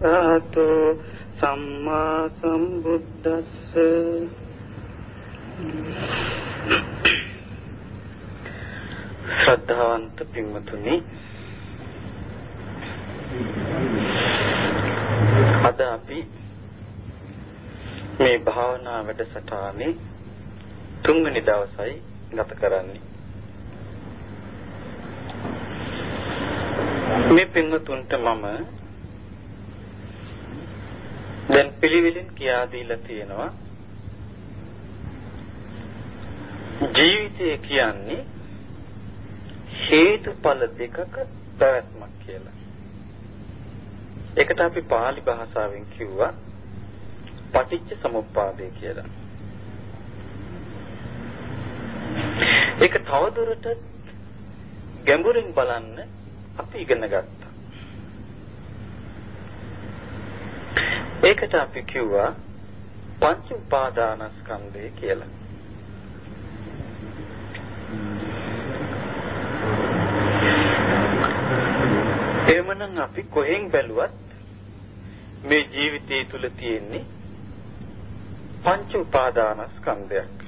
ආතෝ සම්මා සම්බුද්දස්ස ශ්‍රද්ධාවන්ත පින්වතුනි අද අපි මේ භාවනා වැඩසටහනේ තුන්වෙනි දවසයි ගත කරන්නේ. මේ පින්වතුන්ට මම දැන් පිළිවෙලින් කියා දීලා තියෙනවා ජීවිතය කියන්නේ හේතුඵල දෙකක පැවැත්මක් කියලා. ඒකට අපි pāli භාෂාවෙන් කිව්වා පටිච්ච සමුප්පාදය කියලා. ඒක තවදුරටත් ගැඹුරින් බලන්න අපි ඉගෙන ගත්තා. ඒකට අපි කිව්වා පංච උපාදානස්කන්ධය කියලා. එහෙමනම් අපි කොහෙන් බැලුවත් මේ ජීවිතය තුල තියෙන්නේ පංච උපාදානස්කන්ධයක්.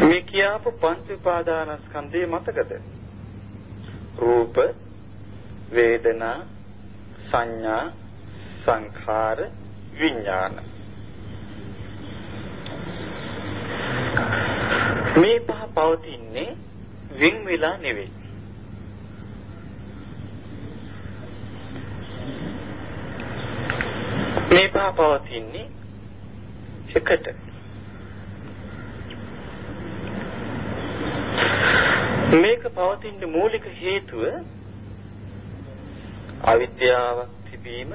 මේ කියාපු පංච උපාදානස්කන්ධය මතකද? රූප, වේදනා, සංඥා, සංඛාර, විඥාන. මේ පහ පවතින්නේ වෙන් වෙලා නෙවෙයි. මේ පහ පවතින්නේ එකට. මේක පවතින මූලික හේතුව අවිද්‍යාවක් තිබීම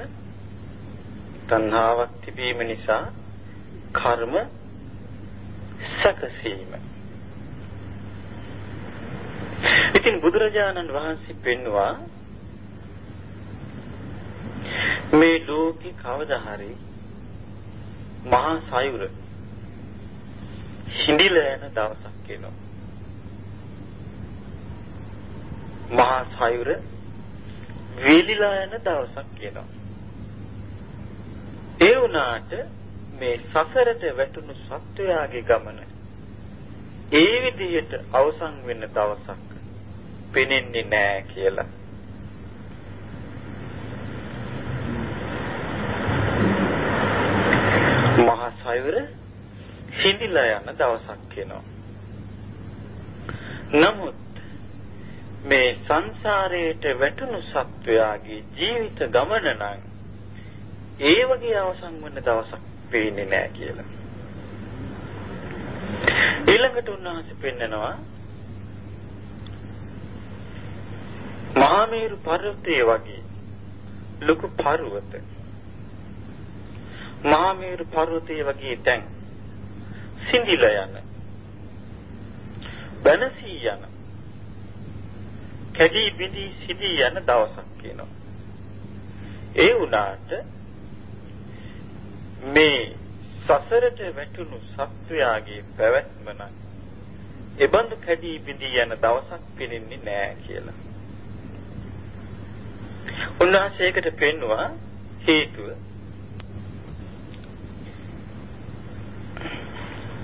තණ්හාවක් තිබීම නිසා කර්ම සකසීම. ඉතින් බුදුරජාණන් වහන්සේ පෙන්වුවා මේ ලෝකේ කවදා හරි මහා සයුර හිඳිලා යන දවසක් එනවා. මහා සයුර වේලිලා යන දවසක් එනවා ඒ වුණාට මේ සසරට වැටුණු සත්වයාගේ ගමන ඒ විදිහට අවසන් වෙන දවසක් පෙනෙන්නේ නැහැ කියලා. මහා සයුර හිඳිලා යන දවසක් එනවා. නමුත් මේ සංසාරයට වැටුණු සත්වයාගේ ජීවිත ගමන නම් ඒ වගේ අවසන් වෙන දවසක් පේන්නේ නැහැ කියලා. ඊළඟට උන්වහන්සේ පෙන්නනවා මහාමේරු පර්වතයේ වගේ ලොකු පර්වත මහාමේරු පර්වතයේ වගේ දැන් සිඳිලා යන බනසී යන කැඩී බිඳී සිදී යන දවසක් කියනවා ඒ වුණාට මේ සසරට වැටුණු සත්වයාගේ පැවැත්ම නම් එබඳු කැඩී බිඳී යන දවසක් පෙනෙන්නේ නැහැ කියලා. උන්වහන්සේකට පෙන්නවා හේතුව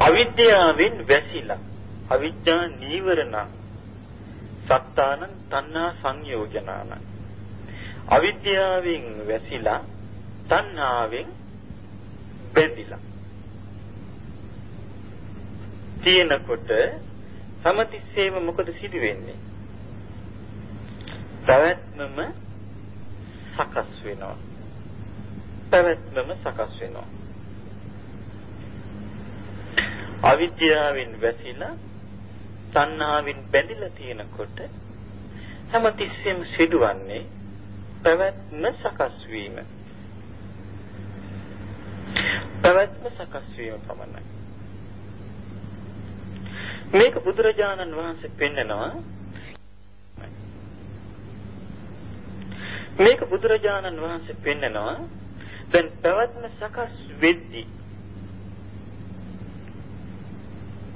අවිද්‍යාවෙන් වැසිලා අවිද්‍යා නීවරණ සත්තානං තණ්හා සංයෝජනාන අවිද්‍යාවෙන් වැසිලා තණ්හාවෙන් බැඳිලා තියෙනකොට සමතිස්සේම මොකද සිදු වෙන්නේ? පැවැත්මම සකස් වෙනවා. පැවැත්මම සකස් වෙනවා. අවිද්‍යාවෙන් වැසිලා තණ්හාවෙන් බැඳිලා තියෙනකොට හැමතිස්සෙම සිදුවන්නේ පැවැත්ම සකස් වීම. පැවැත්ම සකස් වීම පමණයි. මේක බුදුරජාණන් වහන්සේ පෙන්නනවා මේක බුදුරජාණන් වහන්සේ පෙන්නනවා දැන් පැවැත්ම සකස් වෙද්දී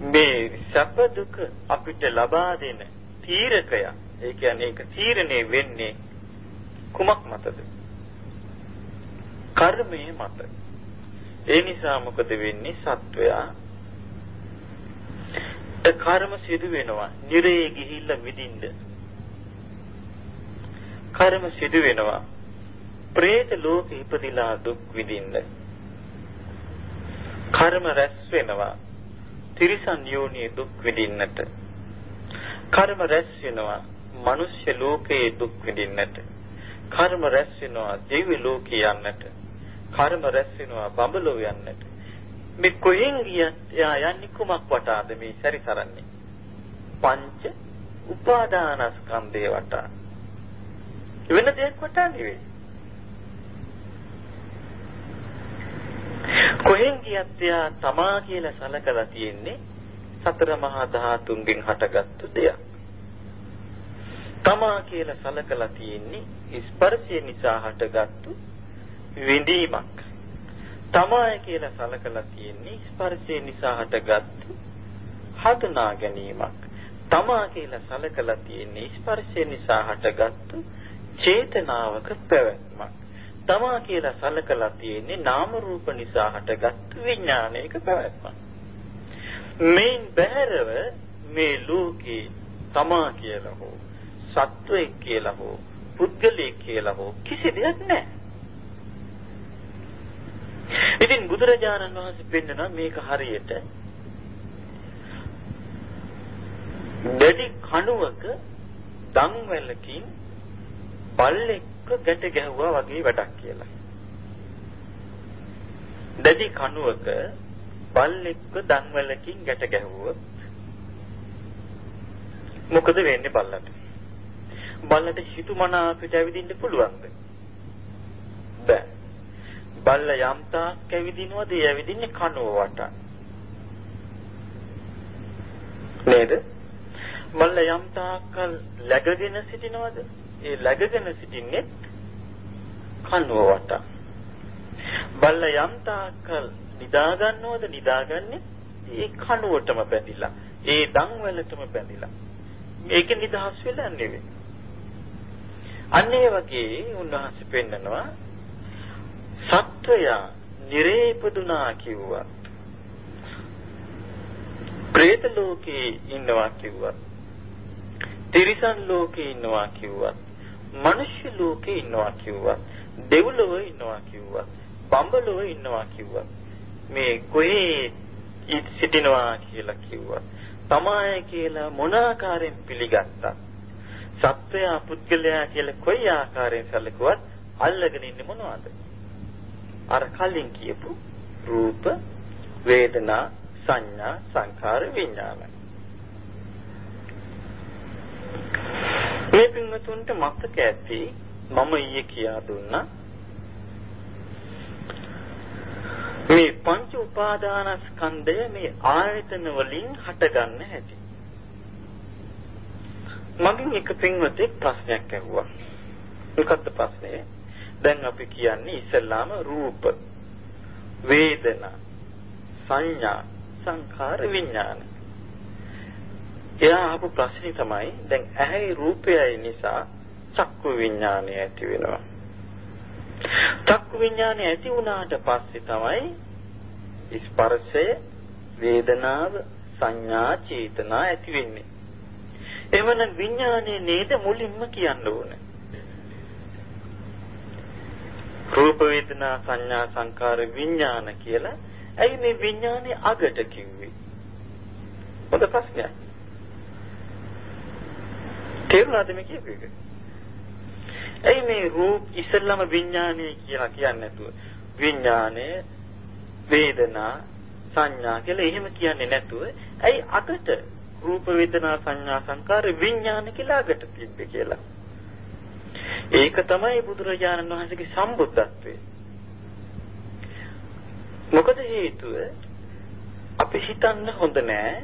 මේ සැප දුක අපිට ලබා දෙන තීරකය ඒ කියන්නේ ඒක තීරණය වෙන්නේ කුමක් මතද? කර්මයේ මත. ඒ නිසා මොකද වෙන්නේ? සත්වයා කර්ම සිදු වෙනවා. නිරේ ගිහිල්ලා විඳින්න. කර්ම සිදු වෙනවා. പ്രേත ලෝකෙ ඉපදිලා දුක් විඳින්න. කර්ම රැස් වෙනවා. තිරිසන් යෝනියේ දුක් විඳින්නට. කර්ම රැස් වෙනවා. මනුෂ්‍ය ලෝකයේ දුක් විඳින්නට. කර්ම රැස් වෙනවා දිව්‍ය ලෝකේ යන්නට. කර්ම රැස් වෙනවා බඹලෝ යන්නට. මේ කොහෙන් ගියත් එයා යන්නේ කුමක් වටාද මේ සැරිසරන්නේ? පංච උපාදානස්කන්ධය වටා. වෙන දෙයක් වටා නෙවෙයි. කොහෙන් ගියත් එයා තමා කියලා සලකලා තියෙන්නේ සතර මහා ධාතුන්ගෙන් හටගත්තු දෙයක්. තමා කියලා සලකලා තියෙන්නේ ස්පර්ශය නිසා හටගත්තු විඳීමක්. තමයි කියලා සලකලා තියෙන්නේ ස්පර්ශය නිසා හටගත්තු හඳුනා ගැනීමක්. තමා කියලා සලකලා තියෙන්නේ ස්පර්ශය නිසා හටගත්තු චේතනාවක පැවැත්මක්. තමා කියලා සලකලා තියෙන්නේ නාම රූප නිසා හටගත්තු විඥානයක පැවැත්මක්. මේන් බහැරව මේ ලෝකේ තමා කියලා හෝ සත්වයෙක් කියලා හෝ පුද්ගලයෙක් කියලා හෝ කිසි දෙයක් නැහැ. ඉතින් බුදුරජාණන් වහන්සේ පෙන්නන මේක හරියට දෙඩි කණුවක දන්වැලකින් බල්ලෙක්ව ගැට ගැහුවා වගේ වැඩක් කියලා. දෙඩි කණුවක බල්ලෙක්ව දන්වැලකින් ගැට ගැහුවොත් මොකද වෙන්නේ බල්ලට? බල්ලට හිතුමනා අපිට ඇවිදින්න පුළුවන්ද? බෑ. බල්ල යම් තාක් ඇවිදිනවද ඒ ඇවිදින්නේ කනුව වටා. නේද? බල්ල යම් තාක්කල් läගගෙන සිටිනවද? ඒ läගගෙන සිටින්නේ කනුව වටා. බල්ල යම් තාක්කල් නිදා ගන්නවද නිදාගන්නේ ඒ කනුවටම බැඳිලා. ඒ දන් වලටම බැඳිලා. මේක නිදහස් වෙලා නෙවෙයි. අන්න ඒ වගේ උන්වහන්සේ පෙන්නනවා සත්වයා නිරේපදුනා කිව්වා. പ്രേත ලෝකේ ඉන්නවා කිව්වා. තිරිසන් ලෝකේ ඉන්නවා කිව්වා. මනුෂ්‍ය ලෝකේ ඉන්නවා කිව්වා. දෙව්ලොව ඉන්නවා කිව්වා. බඹලොව ඉන්නවා කිව්වා. මේ කොහේ සිටිනවා කියලා කිව්වා. තමයි කියලා මොන ආකාරයෙන් පිළිගත්තා. සත්වයා පුද්ගලයා කියලා කොයි ආකාරයෙන් සැලකුවත් අල්ලගෙන ඉන්නේ මොනවද? අර කලින් කියපු රූප, වේදනා, සංඥා, සංඛාර, විඥාන. මේ පින්වතුන්ට මතක ඇති මම ඊයේ කියා දුන්නා මේ පංච උපාදානස්කන්ධය මේ ආයතන වලින් හටගන්න හැටි. මගෙන් එක පින්වතෙක් ප්‍රශ්නයක් ඇහුවා. මොකක්ද ප්‍රශ්නේ? දැන් අපි කියන්නේ ඉස්සල්ලාම රූප, වේදනා, සංඥා, සංඛාර, විඥාන. එයා අහපු ප්‍රශ්නේ තමයි දැන් ඇහැයි රූපයයි නිසා චක්කු විඥානය ඇති වෙනවා. චක්කු විඥානය ඇති වුණාට පස්සේ තමයි ස්පර්ශය, වේදනාව, සංඥා, චේතනා ඇති වෙන්නේ. එවනම් විඥානය නේද මුලින්ම කියන්න ඕනේ. රූප වේදනා සංඥා සංකාර විඥාන කියලා ඇයි මේ විඥානේ අගට කිව්වේ? හොඳ ප්‍රශ්නයක්. තේරුණාද මේ කියපු එක? ඇයි මේ රූප ඉස්සෙල්ලාම විඥානය කියලා කියන්නේ නැතුව විඥානය වේදනා සංඥා කියලා එහෙම කියන්නේ නැතුව ඇයි අගට රූප වේදනා සංඥා සංකාර විඥාන කියලා අගට තිබ්බේ කියලා? ඒක තමයි බුදුරජාණන් වහන්සේගේ සම්බුද්ධත්වය. මොකද හේතුව අපි හිතන්න හොඳ නෑ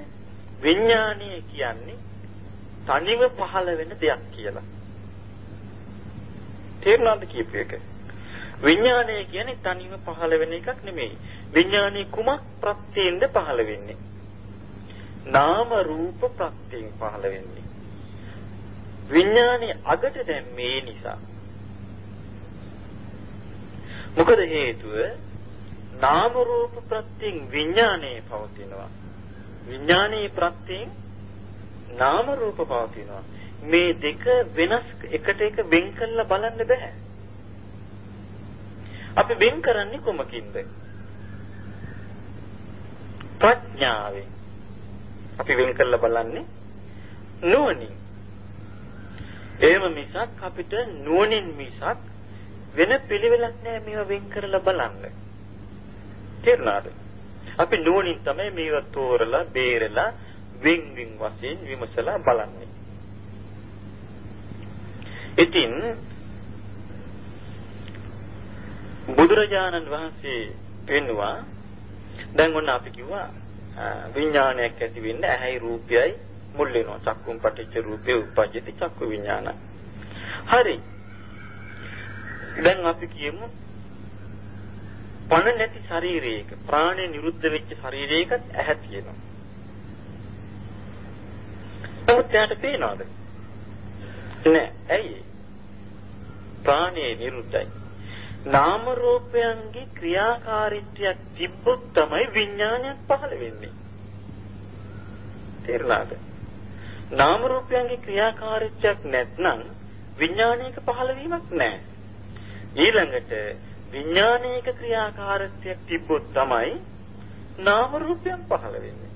විඥානය කියන්නේ තනිව පහළ වෙන දෙයක් කියලා. තේරුණාද කියපු එක? විඥානය කියන්නේ තනිව පහළ වෙන එකක් නෙමෙයි. විඥානේ කුමක් ප්‍රත්‍යෙන්ද පහළ වෙන්නේ? නාම රූප ප්‍රත්‍යයෙන් පහළ වෙන්නේ. විඥානේ අගට දැම්මේ නිසා. මොකද හේතුව නාම රූප ප්‍රත්‍යයෙන් විඥානේ පවතිනවා. විඥානේ ප්‍රත්‍යයෙන් නාම රූප පවතිනවා. මේ දෙක වෙනස් එකට එක වෙන් කරලා බලන්න බෑ. අපි වෙන් කරන්නේ කොමකින්ද? ප්‍රඥාවෙන්. අපි වෙන් කරලා බලන්නේ නුවණින්. එහෙම මිසක් අපිට නුවණින් මිසක් වෙන පිළිවෙලක් නෑ මේවා වෙන් කරලා බලන්න. තේරුණාද? අපි නුවණින් තමයි මේවා තෝරලා බේරලා වෙන් වෙන් වශයෙන් විමසලා බලන්නේ. ඉතින් බුදුරජාණන් වහන්සේ පෙන්වුවා දැන් ඔන්න අපි කිව්වා විඥානයක් ඇති වෙන්න ඇහැයි රූපයයි මුල් වෙනවා. චක්කුම් පටිච්ච රූපේ උපජ්ජති චක්කු විඥාන. හරි. දැන් අපි කියමු පණ නැති ශරීරයක ප්‍රාණය නිරුද්ධ වෙච්ච ශරීරයකට ඇහැ තියෙනවා. නමුත් එයාට පේනවද නෑ ඇයි ප්‍රාණය නිරුද්ධයි නාම රූපයන්ගේ ක්‍රියාකාරීත්වයක් තිබ්බොත් තමයි විඥානයක් පහළ වෙන්නේ. තේරුණාද? නාම රූපයන්ගේ ක්‍රියාකාරීත්වයක් නැත්නම් විඥානයක පහළවීමක් නැහැ. ඊළඟට විඥානයක ක්‍රියාකාරීත්වයක් තිබ්බොත් තමයි නාම රූපයන් පහළ වෙන්නේ.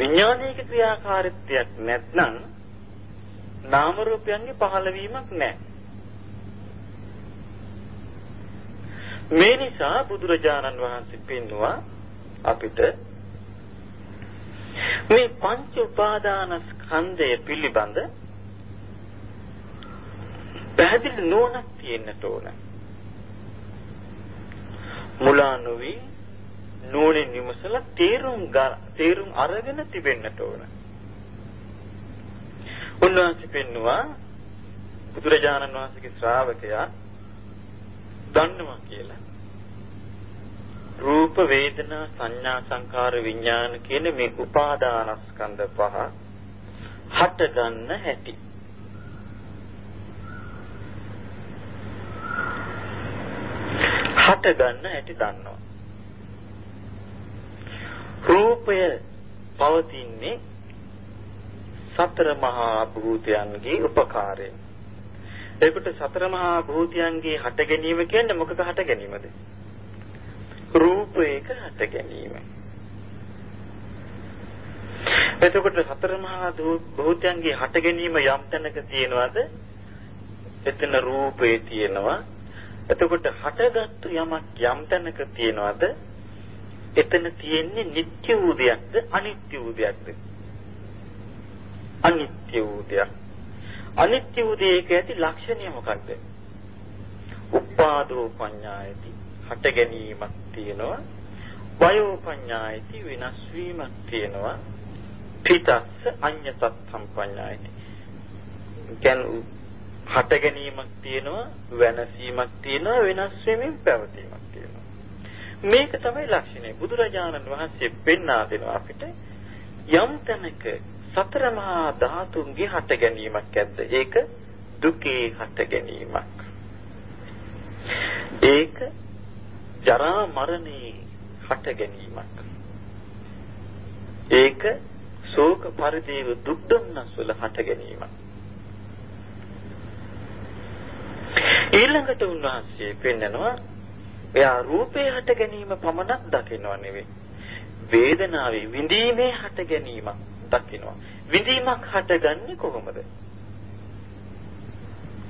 විඥානයක ක්‍රියාකාරීත්වයක් නැත්නම් නාම රූපයන්ගේ පහළවීමක් නැහැ. මේ නිසා බුදුරජාණන් වහන්සේ පෙන්වුවා අපිට මේ පංච උපාදාන ස්කන්ධය පිළිබඳ පැහැදිලි නුවණක් තියෙන්නට ඕන. මුලා නොවි නුවණින් විමසලා තේරුම් තේරුම් අරගෙන තිබෙන්නට ඕන. උන්වහන්සේ පෙන්වුවා බුදුරජාණන් වහන්සේගේ ශ්‍රාවකයා දන්නවා කියලා. රූප වේදනා සංඥා සංකාර විඥාන කියන මේ උපාදානස්කන්ධ පහ හට ගන්න හැටි. හට ගන්න හැටි දන්නවා. රූපය පවතින්නේ සතර මහා භූතයන්ගේ උපකාරයෙන්. එතකොට සතර මහා භූතයන්ගේ හට ගැනීම කියන්නේ මොකක හට ගැනීමද? රූපයක හට ගැනීම. එතකොට සතර මහා භූතයන්ගේ හට ගැනීම යම් තැනක තියෙනවද? එතන රූපේ තියෙනවා. එතකොට හටගත්තු යමක් යම් තැනක තියෙනවද? එතන තියෙන්නේ නිට්ටය වූ දෙයක්ද අනිත්‍ය වූ දෙයක්ද? අනිත්‍ය වූ දෙයක්. අනිත්‍ය වූ දෙයක ඇති ලක්ෂණය මොකක්ද? උපාදෝ පඤ්ඤායති හට ගැනීමක් තියෙනවා. වයෝ පඤ්ඤායති විනාශ වීමක් තියෙනවා. පිටස්ස අඤ්ඤතත්තම් පඤ්ඤායති. කියන්නේ හට ගැනීමක් තියෙනවා, වෙනසීමක් තියෙනවා, වෙනස් වෙමින් පැවතීමක් තියෙනවා. මේක තමයි ලක්ෂණය. බුදුරජාණන් වහන්සේ පෙන්වා දෙනවා අපිට යම් තැනක සතර මහා ධාතුන්ගේ හට ගැනීමක් ඇද්ද? ඒක දුකේ හට ගැනීමක්. ඒක ජරා මරණේ හට ගැනීමක්. ඒක ශෝක පරිදේව දුක් දුන්නස් වල හට ගැනීමක්. ඊළඟට උන්වහන්සේ පෙන්නනවා එයා රූපේ හට ගැනීම පමණක් දකිනව නෙවෙයි. වේදනාවේ විඳීමේ හට ගැනීමක් දකිනවා. විඳීමක් හටගන්නේ කොහොමද?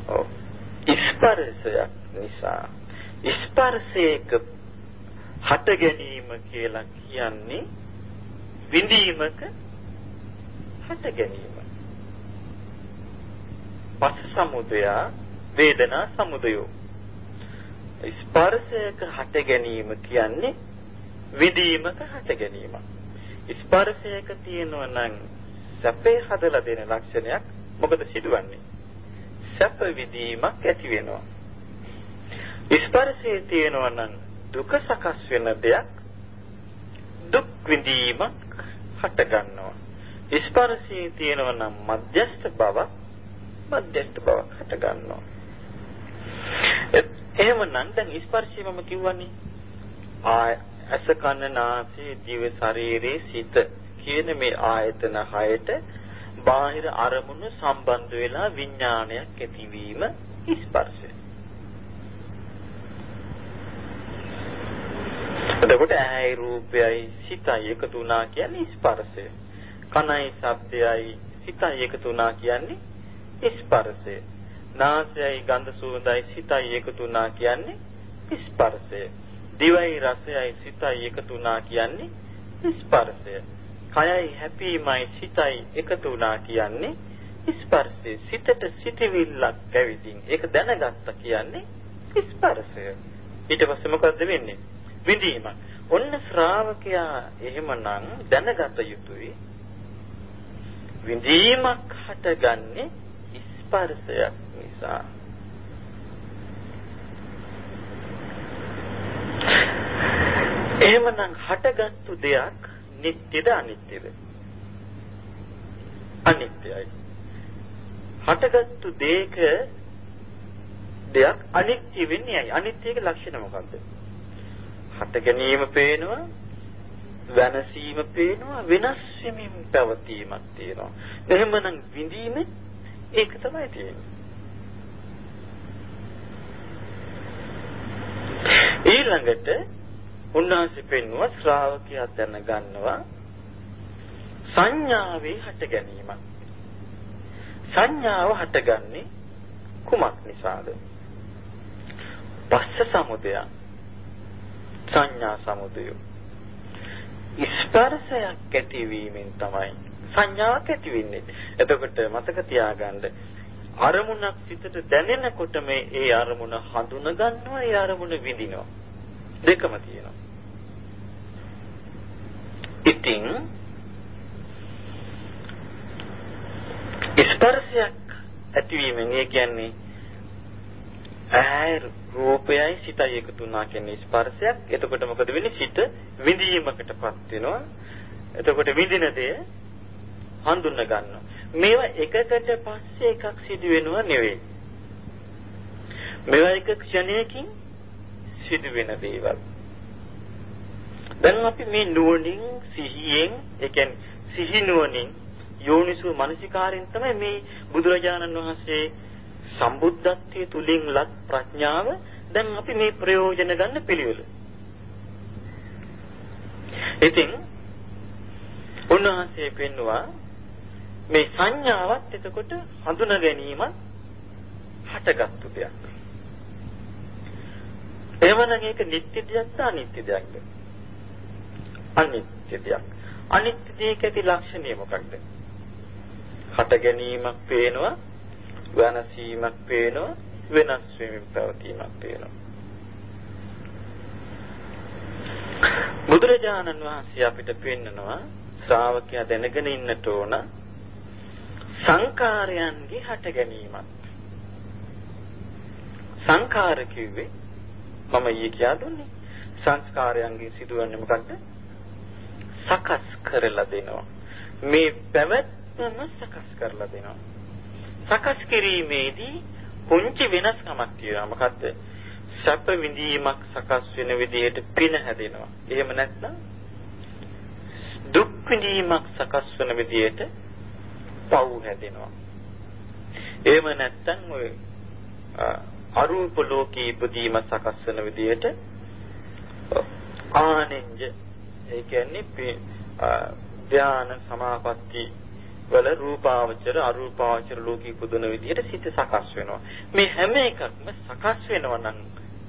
ඔව්. ස්පර්ශයක් නිසා. ස්පර්ශයක හට ගැනීම කියලා කියන්නේ විඳීමක හට ගැනීම. පස්ස සමුදය වේදනා සමුදයෝ. ස්පර්ශයක හට ගැනීම කියන්නේ විඳීමක හට ගැනීමක්. ස්පර්ශයක තියෙනවා නම් සැපේ හදලා දෙන ලක්ෂණයක් මොකද සිදුවන්නේ? සැප විඳීමක් ඇති වෙනවා. ස්පර්ශයේ තියෙනවා නම් දුක සකස් වෙන දෙයක් දුක් විඳීමක් හට ගන්නවා. ස්පර්ශයේ තියෙනවා නම් මධ්‍යස්ථ බව මධ්‍යස්ථ බවක් හට ගන්නවා. එහෙමනම් දැන් ස්පර්ශය මම කිව්වනේ ආය අස කන නාසය දිව ශරීරේ සිත කියන මේ ආයතන හයට බාහිර අරමුණු සම්බන්ධ වෙලා විඥානයක් ඇතිවීම ස්පර්ශය. එතකොට ඇයි රූපයයි සිතයි එකතු වුණා කියන්නේ ස්පර්ශය. කනයි ශබ්දයයි සිතයි එකතු වුණා කියන්නේ ස්පර්ශය. නාසයයි ගන්ධ සුවඳයි සිතයි එකතු වුණා කියන්නේ ස්පර්ශය. දිවයි රසයයි සිතයි එකතු වුණා කියන්නේ ස්පර්ශය. කයයි හැපීමයි සිතයි එකතු වුණා කියන්නේ ස්පර්ශය. සිතට සිතවිල්ලක් ඇවිදින් ඒක දැනගත්තා කියන්නේ ස්පර්ශය. ඊට පස්සේ මොකද්ද වෙන්නේ? විඳීම. ඔන්න ශ්‍රාවකයා එහෙමනම් දැනගත යුතුයි. විඳීමක් හටගන්නේ ස්පර්ශයක් නිසා. එහෙමනම් හටගත්තු දෙයක් නිට්ටයද අනිත්‍යද? අනිත්‍යයි. හටගත්තු දෙයක දෙයක් අනිත්‍ය වෙන්නේ ඇයි? අනිත්‍යයේ ලක්ෂණ මොකක්ද? හට ගැනීම පේනවා වෙනසීම පේනවා වෙනස් වෙමින් පැවතීමක් තියෙනවා. එහෙමනම් විඳීම ඒක තමයි තියෙන්නේ. ඊළඟට උන්වහන්සේ පෙන්වුවා ශ්‍රාවකයා දැනගන්නවා සංඥාවේ හට ගැනීම. සංඥාව හටගන්නේ කුමක් නිසාද? පස්ස සමුදය. සංඥා සමුදය. ස්පර්ශයක් ඇතිවීමෙන් තමයි සංඥාවක් ඇති වෙන්නේ. එතකොට මතක තියාගන්න අරමුණක් සිතට දැනෙනකොට මේ ඒ අරමුණ හඳුන ගන්නවා ඒ අරමුණ විඳිනවා. දෙකම තියෙනවා. ඉතින් ස්පර්ශයක් ඇතිවීමෙන් ඒ කියන්නේ ඇහැ රූපයයි සිතයි එකතු වුණා කියන්නේ ස්පර්ශයක්. එතකොට මොකද වෙන්නේ? සිත විඳීමකටපත් වෙනවා. එතකොට විඳින දේ හඳුන ගන්නවා. මේවා එකකට පස්සේ එකක් සිදු වෙනව නෙවෙයි. මේවා එක ක්ෂණයකින් සිදු වෙන දේවල්. දැන් අපි මේ නුවණින් සිහියෙන් ඒ කියන්නේ සිහි නුවණින් යෝනිසෝ මනසිකාරයෙන් තමයි මේ බුදුරජාණන් වහන්සේ සම්බුද්ධත්වයේ තුලින් ලත් ප්‍රඥාව දැන් අපි මේ ප්‍රයෝජන ගන්න පිළිවෙල. ඉතින් උන්වහන්සේ පෙන්නවා මේ සංඥාවත් එතකොට හඳුනා ගැනීමත් හටගත්තු දෙයක්. එවනම් ඒක නිත්‍ය දෙයක්ද අනිත්‍ය දෙයක්ද? අනිත්‍ය දෙයක්. අනිත්‍ය දෙයක ඇති ලක්ෂණය මොකක්ද? හට ගැනීමක් පේනවා වෙනසීමක් පේනවා වෙනස් වෙමින් පැවතීමක් පේනවා බුදුරජාණන් වහන්සේ අපිට පෙන්නනවා ශ්‍රාවකයා දැනගෙන ඉන්නට ඕන සංකාරයන්ගේ හට ගැනීමක් සංකාර කිව්වේ මම ඊයේ කියා දුන්නේ සංස්කාරයන්ගේ සිදුවන්නේ මොකක්ද සකස් කරලා දෙනවා මේ පැවැත්මම සකස් කරලා දෙනවා සකස් කිරීමේදී පුංචි වෙනස්කමක් තියෙනවා. මොකද්ද? සැප විඳීමක් සකස් වෙන විදිහට පින හැදෙනවා. එහෙම නැත්නම් දුක් විඳීමක් සකස් වෙන විදිහට පව් හැදෙනවා. එහෙම නැත්නම් ඔය අරූප ලෝකේ ඉපදීම සකස් වෙන විදිහට ආනෙන්ජ ඒ කියන්නේ ධාන සමාපatti වල රූපාවචර අරූපාවචර ලෝකී පුදුන විදිහට සිත සකස් වෙනවා. මේ හැම එකක්ම සකස් වෙනවා නම්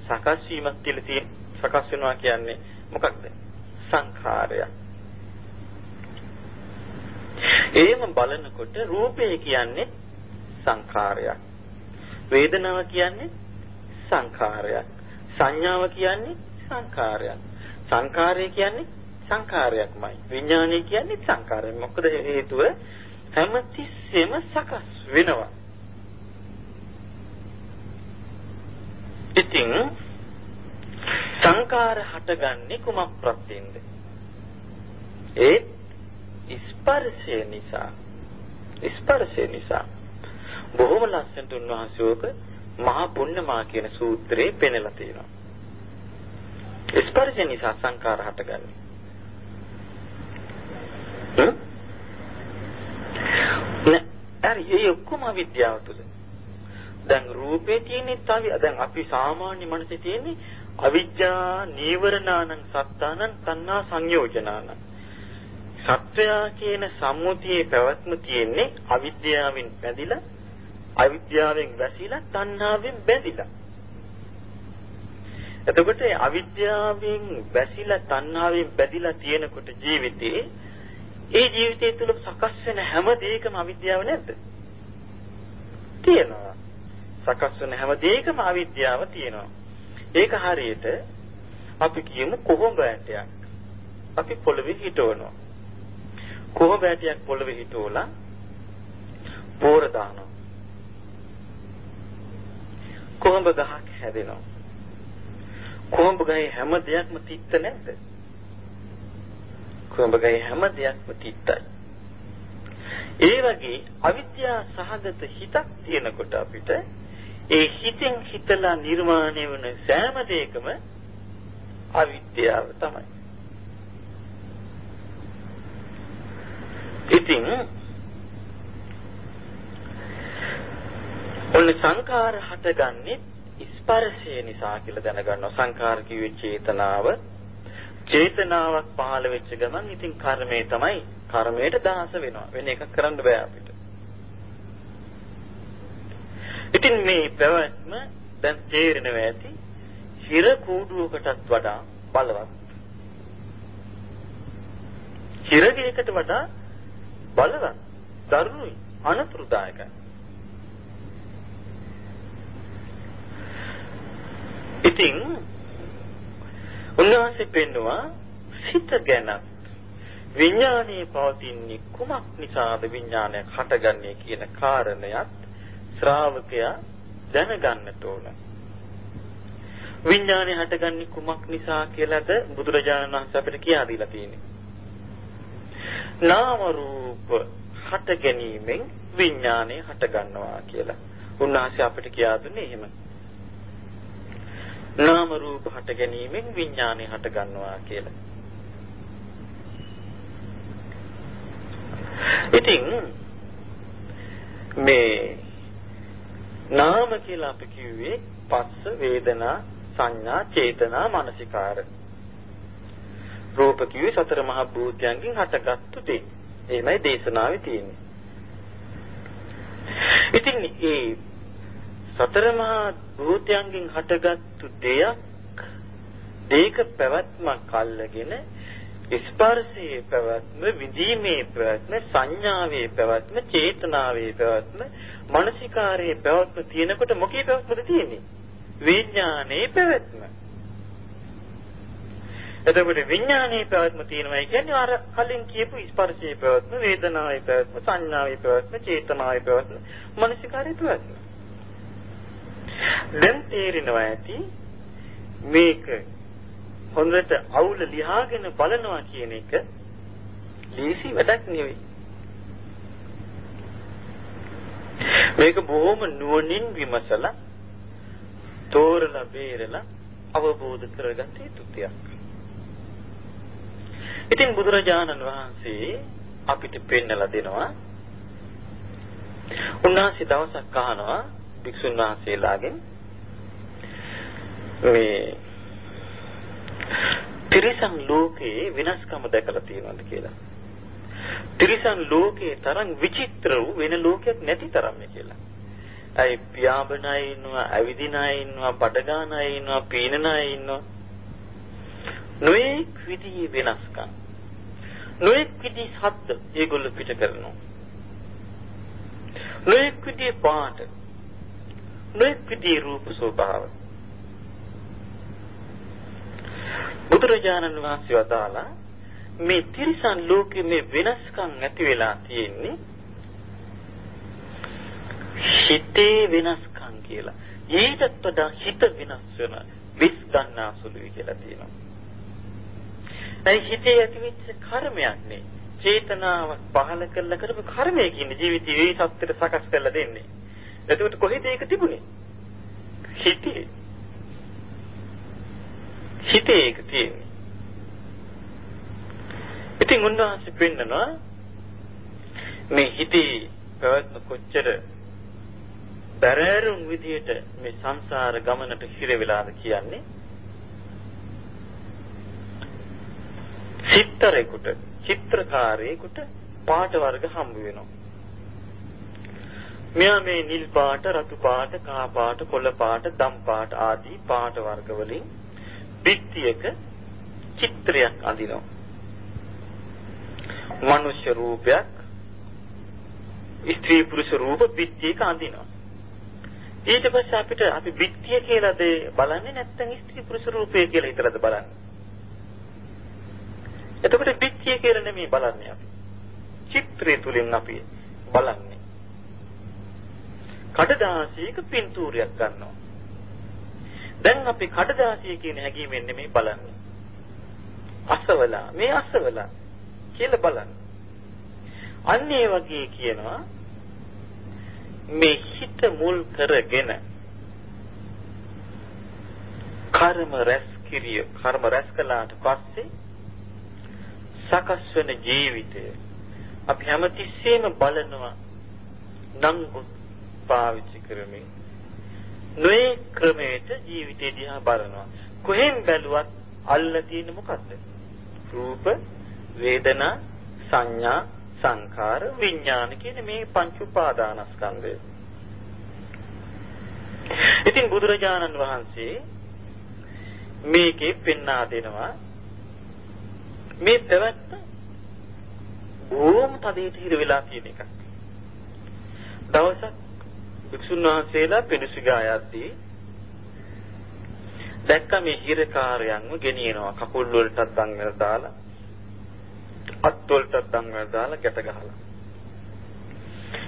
සකස් වීමක් කියලා තියෙන සකස් වෙනවා කියන්නේ මොකක්ද? සංඛාරය. එහෙම බලනකොට රූපය කියන්නේ සංඛාරයක්. වේදනාව කියන්නේ සංඛාරයක්. සංඥාව කියන්නේ සංඛාරයක්. සංඛාරය කියන්නේ සංඛාරයක්මයි. විඥානය කියන්නේ සංඛාරයක්. මොකද හේතුව හැමතිස්සෙම සකස් වෙනවා. ඉතින් සංකාර හටගන්නේ කුමක් ප්‍රත්‍යෙන්ද? ඒ ස්පර්ශය නිසා ස්පර්ශය නිසා බොහොම ලස්සනට උන්වහන්සේ ඕක මහා පුණ්‍යමා කියන සූත්‍රයේ පෙන්නලා තියෙනවා. ස්පර්ශය නිසා සංකාර හටගන්නේ. හරි ඒ ඔක්කොම අවිද්‍යාව තුළ. දැන් රූපේ තියෙන්නේ තව දැන් අපි සාමාන්‍ය මනසේ තියෙන්නේ අවිජ්ජා නීවරණානං සත්තානං තණ්හා සංයෝජනානං. සත්‍යයා කියන සම්මුතියේ පැවැත්ම තියෙන්නේ අවිද්‍යාවෙන් බැඳිලා අවිද්‍යාවෙන් වැසිලා තණ්හාවෙන් බැඳිලා. එතකොට අවිද්‍යාවෙන් වැසිලා තණ්හාවෙන් බැඳිලා තියෙනකොට ජීවිතේ ඒ ජීවිතය තුළ සකස් වෙන හැම දෙයකම අවිද්‍යාව නැද්ද? තියෙනවා. සකස් වෙන හැම දෙයකම අවිද්‍යාව තියෙනවා. ඒක හරියට අපි කියමු කොහොඹ ඇටයක්. අපි පොළවේ හිටවනවා. කොහොඹ ඇටයක් පොළවේ හිටවලා පෝර දානවා. කොහොඹ ගහක් හැදෙනවා. කොහොඹ ගහේ හැම දෙයක්ම තිත්ත නැද්ද? කොඹගයි හැම දෙයක්ම තිත්තයි. ඒ වගේ අවිද්‍යා සහගත හිතක් තියෙනකොට අපිට ඒ හිතෙන් හිතලා නිර්මාණය වන සෑම දෙයකම අවිද්‍යාව තමයි. ඉතින් ඔන්න සංඛාර හටගන්නේ ස්පර්ශය නිසා කියලා දැනගන්නවා සංඛාර කිව්වේ චේතනාව චේතනාවක් පහළ වෙච්ච ගමන් ඉතින් කර්මය තමයි කර්මයට දාස වෙනවා. වෙන එකක් කරන්න බෑ අපිට. ඉතින් මේ පැවැත්ම දැන් තේරෙනවා ඇති හිර කූඩුවකටත් වඩා බලවත්. හිරගයකට වඩා බලවත්. දරුණුයි අනතුරුදායකයි. ඉතින් උන්වහන්සේ පෙන්නවා සිත ගැන විඥානයේ පවතින්නේ කුමක් නිසාද විඥානයක් හටගන්නේ කියන කාරණයත් ශ්‍රාවකයා දැනගන්නට ඕන. විඥානය හටගන්නේ කුමක් නිසා කියලාද බුදුරජාණන් වහන්සේ අපිට කියා දීලා තියෙන්නේ. නාම රූප හට ගැනීමෙන් විඥානය හටගන්නවා කියලා. උන්වහන්සේ අපිට කියා දුන්නේ එහෙම. නාම රූප හට ගැනීමෙන් විඥානය හට ගන්නවා කියලා. ඉතින් මේ නාම කියලා අපි කිව්වේ පස්ස වේදනා සංඥා චේතනා මානසිකාර. රූප කිව්වේ සතර මහා භූතයන්ගෙන් හටගත්තු දේ. එහෙමයි දේශනාවේ තියෙන්නේ. ඉතින් මේ සතර මහා භූතයන්ගෙන් හටගත්තු දෙයක් ඒක පැවැත්මක් අල්ලගෙන ස්පර්ශයේ පැවැත්ම විදීමේ පැවැත්ම සංඥාවේ පැවැත්ම චේතනාවේ පැවැත්ම මානසිකාරයේ පැවැත්ම තියෙනකොට මොකේ පැවැත්මද තියෙන්නේ විඥානයේ පැවැත්ම එතකොට විඥානයේ පැවැත්ම තියෙනවා කියන්නේ අර කලින් කියපු ස්පර්ශයේ පැවැත්ම වේදනාවේ පැවැත්ම සංඥාවේ පැවැත්ම චේතනාවේ පැවැත්ම මානසිකාරයේ පැවැත්ම දැන් තේරෙනවා ඇති මේක හොඳට අවුල ලියාගෙන බලනවා කියන එක ලීසි වැඩක් නෙවෙයි. මේක බොහොම නුවණින් විමසලා තෝරලා බේරලා අවබෝධ කරගත යුතු දෙයක්. ඉතින් බුදුරජාණන් වහන්සේ අපිට පෙන්නලා දෙනවා උන්වහන්සේ දවසක් අහනවා භික්ෂුන් වහන්සේලාගෙන් මේ තිරිසන් ලෝකයේ වෙනස්කම දැකලා තියෙනවද කියලා. තිරිසන් ලෝකයේ තරම් විචිත්‍ර වූ වෙන ලෝකයක් නැති තරම්ය කියලා. අයි පියාඹන අය ඉන්නවා, ඇවිදින අය ඉන්නවා, බඩගාන අය ඉන්නවා, පීනන අය ඉන්නවා. නොඑක් විදිහේ වෙනස්කම්. නොඑක් විදිහේ ශබ්ද ඒගොල්ලෝ පිට කරනවා. නොඑක් විදිහේ පාට නොඑක් විදිහේ රූප ස්වභාව බුදුරජාණන් වහන්සේ වදාලා මේ තිරිසන් ලෝකෙ මේ වෙනස්කම් ඇති වෙලා තියෙන්නේ හිතේ වෙනස්කම් කියලා. ඊටත් වඩා හිත වෙනස් වෙන විස් ගන්නා සුළුයි කියලා තියෙනවා. ඒ හිතේ ඇතිවෙච්ච කර්මයක් නේ. චේතනාවක් පහළ කළ කරපු කර්මයකින් ජීවිතය ඒ සත්‍යෙට සකස් කරලා දෙන්නේ. එතකොට කොහෙද ඒක තිබුණේ? හිතේ. හිතේ ඒක තියෙන්නේ. ඉතින් උන්වහන්සේ පෙන්නනවා මේ හිතේ පැවැත්ම කොච්චර බැරෑරුම් විදියට මේ සංසාර ගමනට හිර වෙලාද කියන්නේ චිත්‍රයකට චිත්‍රකාරයෙකුට පාට වර්ග හම්බ වෙනවා. මෙයා මේ නිල් පාට, රතු පාට, කහ පාට, කොළ පාට, දම් පාට ආදී පාට වර්ග වලින් පිටියක චිත්‍රයක් අඳිනවා. මනුෂ්‍ය රූපයක් ස්ත්‍රී පුරුෂ රූප පිටියක අඳිනවා. ඊට පස්සේ අපිට අපි පිටිය කියලාද බලන්නේ නැත්නම් ස්ත්‍රී පුරුෂ රූපය කියලා හිතලාද බලන්නේ? එතකොට පිටිය කියලා නෙමෙයි බලන්නේ අපි. චිත්‍රය තුලින් අපි බලන්නේ. කඩදාසියක පින්තූරයක් ගන්නවා. දැන් අපි කඩදාසිය කියන හැඟීමෙන් නෙමෙයි බලන්නේ. අසවලා මේ අසවලා කියලා බලන්න. අන්න ඒ වගේ කියනවා මේ හිත මුල් කරගෙන කර්ම රැස් කිරිය කර්ම රැස් කළාට පස්සේ සකස් වෙන ජීවිතය. අපි හැමතිස්සෙම බලනවා නම් පාවිච්චි කරමින් නොයේ ක්‍රමයට ජීවිතය දිහා බලනවා. කොහෙන් බැලුවත් අල්ල තියෙන්නේ මොකද්ද? රූප වේදනා සංඥා සංඛාර විඥාන කියන මේ පංච උපාදානස්කන්ධය. ඉතින් බුදුරජාණන් වහන්සේ මේකේ පෙන්වා දෙනවා මේ පැවැත්ම බොහොම තදයට හිර වෙලා තියෙන එකක්. දවසක් වික්ෂුන් වහන්සේලා පිණිසිගා යද්දී දැක්ක මේ හිරකාරයන්ව ගෙනියනවා කකුල් වලටත් දංගල දාලා අත් වලටත් දන්වලා දාලා ගැට ගහලා.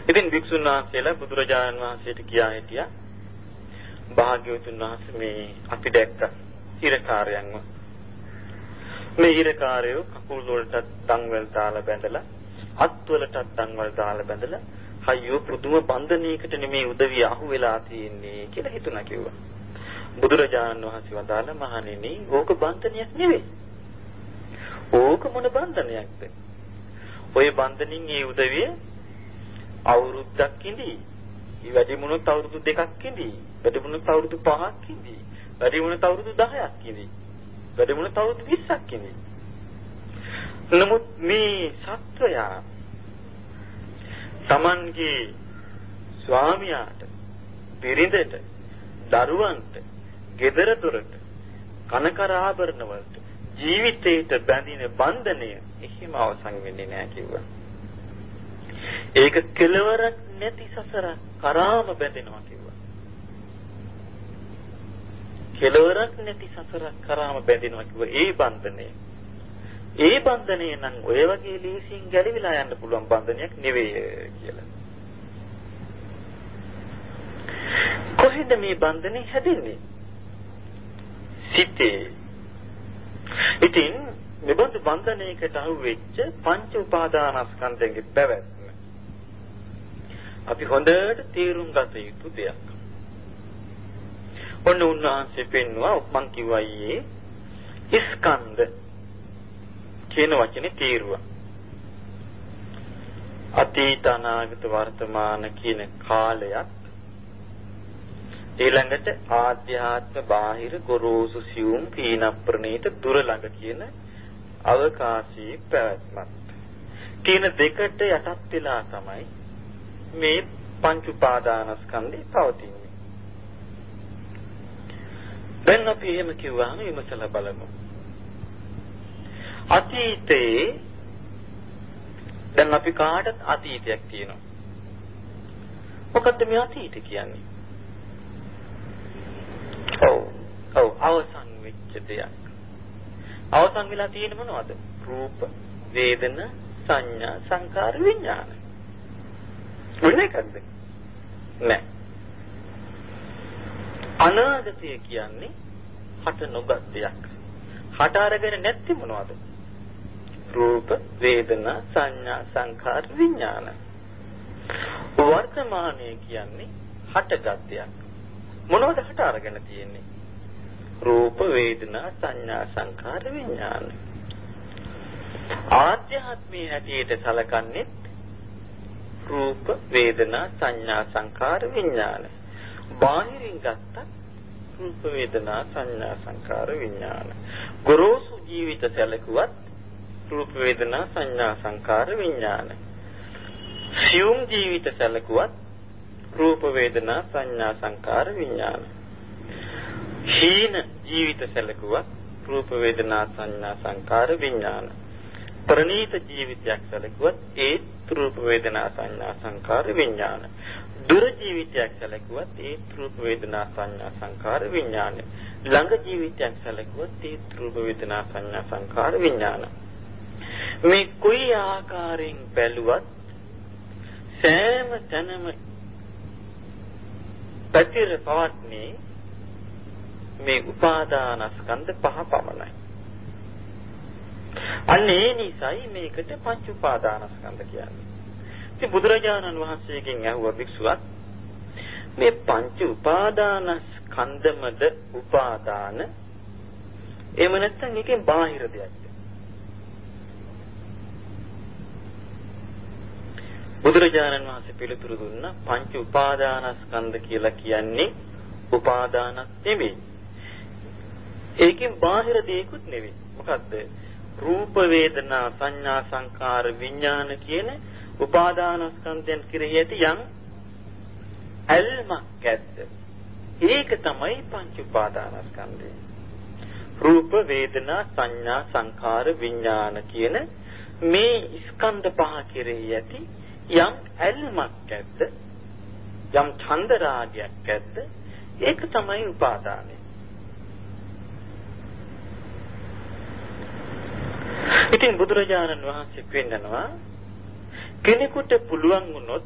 ඉතින් භික්ෂුන් වහන්සේලා බුදුරජාණන් වහන්සේට කියා හිටියා භාග්‍යවතුන් වහන්සේ මේ අපි දැක්ක හිරකාරයන්ව මේ හිරකාරයෝ කකුල් වලට දන්වල දාලා බැඳලා අත් වලටත් දන්වල දාලා බැඳලා අයියෝ පුදුම බන්ධනයකට නෙමේ උදවිය අහු වෙලා තියෙන්නේ කියලා හිතුණා කිව්වා. බුදුරජාණන් වහන්සේ වදාළ මහණෙනි ඕක බන්ධනයක් නෙවෙයි. ඕක මොන බන්ධනයක්ද? ඔය බන්ධනින් ඒ උදවිය අවුරුද්දක් ඉඳී. ඊ වැඩිමුණුත් අවුරුදු දෙකක් ඉඳී. වැඩිමුණුත් අවුරුදු පහක් ඉඳී. වැඩිමුණුත් අවුරුදු 10ක් ඉඳී. වැඩිමුණුත් අවුරුදු 20ක් ඉඳී. නමුත් මේ සත්වයා Tamanගේ ස්වාමියාට බිරිඳට දරුවන්ට ගෙදර දොරට කනකර ආභරණ වලට ජීවිතේට බැඳින බන්ධනය එහෙම අවසන් වෙන්නේ නැහැ කිව්වා. ඒක කෙලවරක් නැති සසර කරාම බැඳෙනවා කිව්වා. කෙලවරක් නැති සසර කරාම බැඳෙනවා කිව්වා. ඒ බන්ධනය. ඒ බන්ධනය නම් ඔය වගේ ලීසින් ගැලවිලා යන්න පුළුවන් බන්ධනයක් නෙවෙයි කියලා. කොහෙද මේ බන්ධනේ හැදෙන්නේ? සිතේ ඉතින් මෙබඳු බන්ධනයකට අහු වෙච්ච පංච උපාදානස්කන්ධයේ පැවැත්ම අපි හොඳට තේරුම් ගත යුතු දෙයක්. ඔන්න උන්වහන්සේ පෙන්වුවා මං කිව්වා ඊයේ ස්කන්ධ කියන වචනේ තේරුවා. අතීත අනාගත වර්තමාන කියන කාලයක් ඊළඟට ආධ්‍යාත්ම බාහිර ගොරෝසු සියුම් පීන ප්‍රණීත දුර ළඟ කියන අවකාශී පැවැත්මක් කියන දෙකට යටත් වෙලා තමයි මේ පංච උපාදානස්කන්ධය පවතින්නේ. දැන් අපි එහෙම කිව්වහම විමසලා බලමු. අතීතේ දැන් අපි කාටත් අතීතයක් තියෙනවා. මොකද්ද මේ අතීත කියන්නේ? ඔව්. ඔව් අවසන් වෙච්ච දෙයක්. අවසන් වෙලා තියෙන මොනවද? රූප, වේදනා, සංඥා, සංකාර, විඥාන. වෙන එකක්ද? නෑ. අනාගතය කියන්නේ හට නොගත් දෙයක්. හට අරගෙන නැති මොනවද? රූප, වේදනා, සංඥා, සංඛාර, විඥාන. වර්තමානයේ කියන්නේ හටගත් දෙයක්. මොනවද හට අරගෙන තියෙන්නේ? රූප, වේදනා, සංඥා, සංඛාර, විඥාන. ආධ්‍යාත්මයේ හැටියට සලකන්නේ රූප, වේදනා, සංඥා, සංඛාර, විඥාන. බාහිරින් ගත්තත් රූප, වේදනා, සංඥා, සංඛාර, විඥාන. ගොරෝසු ජීවිත සැලකුවත් රූප, වේදනා, සංඥා, සංඛාර, විඥාන. සියුම් ජීවිත සැලකුවත් රූප, වේදනා, සංඥා, සංඛාර, විඥාන. හීන ජීවිත සැලකුවත් රූප, වේදනා, සංඥා, සංඛාර, විඥාන. ප්‍රනීත ජීවිතයක් සැලකුවත් ඒ රූප වේදනා සංඥා සංකාර විඥාන. දුර ජීවිතයක් සැලකුවත් ඒ රූප වේදනා සංඥා සංකාර විඥාන. ළඟ ජීවිතයක් සැලකුවත් ඒ රූප වේදනා සංඥා සංකාර විඥාන. මේ කුයි ආකාරයෙන් බැලුවත් සෑම තැනම පැතිර පවත්නේ මේ උපාදානස්කන්ධ පහ පමණයි. අන්න ඒ නිසයි මේකට පංච උපාදානස්කන්ධ කියන්නේ. ඉතින් බුදුරජාණන් වහන්සේගෙන් ඇහුවා භික්ෂුවක් මේ පංච උපාදානස්කන්ධමද උපාදාන එහෙම නැත්නම් එකෙන් බාහිර දෙයක්ද? බුදුරජාණන් වහන්සේ පිළිතුරු දුන්නා පංච උපාදානස්කන්ධ කියලා කියන්නේ උපාදානක් නෙමෙයි. ඒකෙන් බාහිර දෙයක්ුත් නෙවෙයි. මොකද්ද? රූප වේදනා සංඥා සංකාර විඥාන කියන උපාදානස්කන්ධයන් කෙරෙහි ඇති යම් ඇල්මක් ඇද්ද? ඒක තමයි පංච උපාදානස්කන්ධය. රූප වේදනා සංඥා සංකාර විඥාන කියන මේ ස්කන්ධ පහ කෙරෙහි ඇති යම් ඇල්මක් ඇද්ද? යම් ඡන්ද රාගයක් ඇද්ද? ඒක තමයි උපාදානය. ඉතින් බුදුරජාණන් වහන්සේ පෙන්නනවා කෙනෙකුට පුළුවන් වුණොත්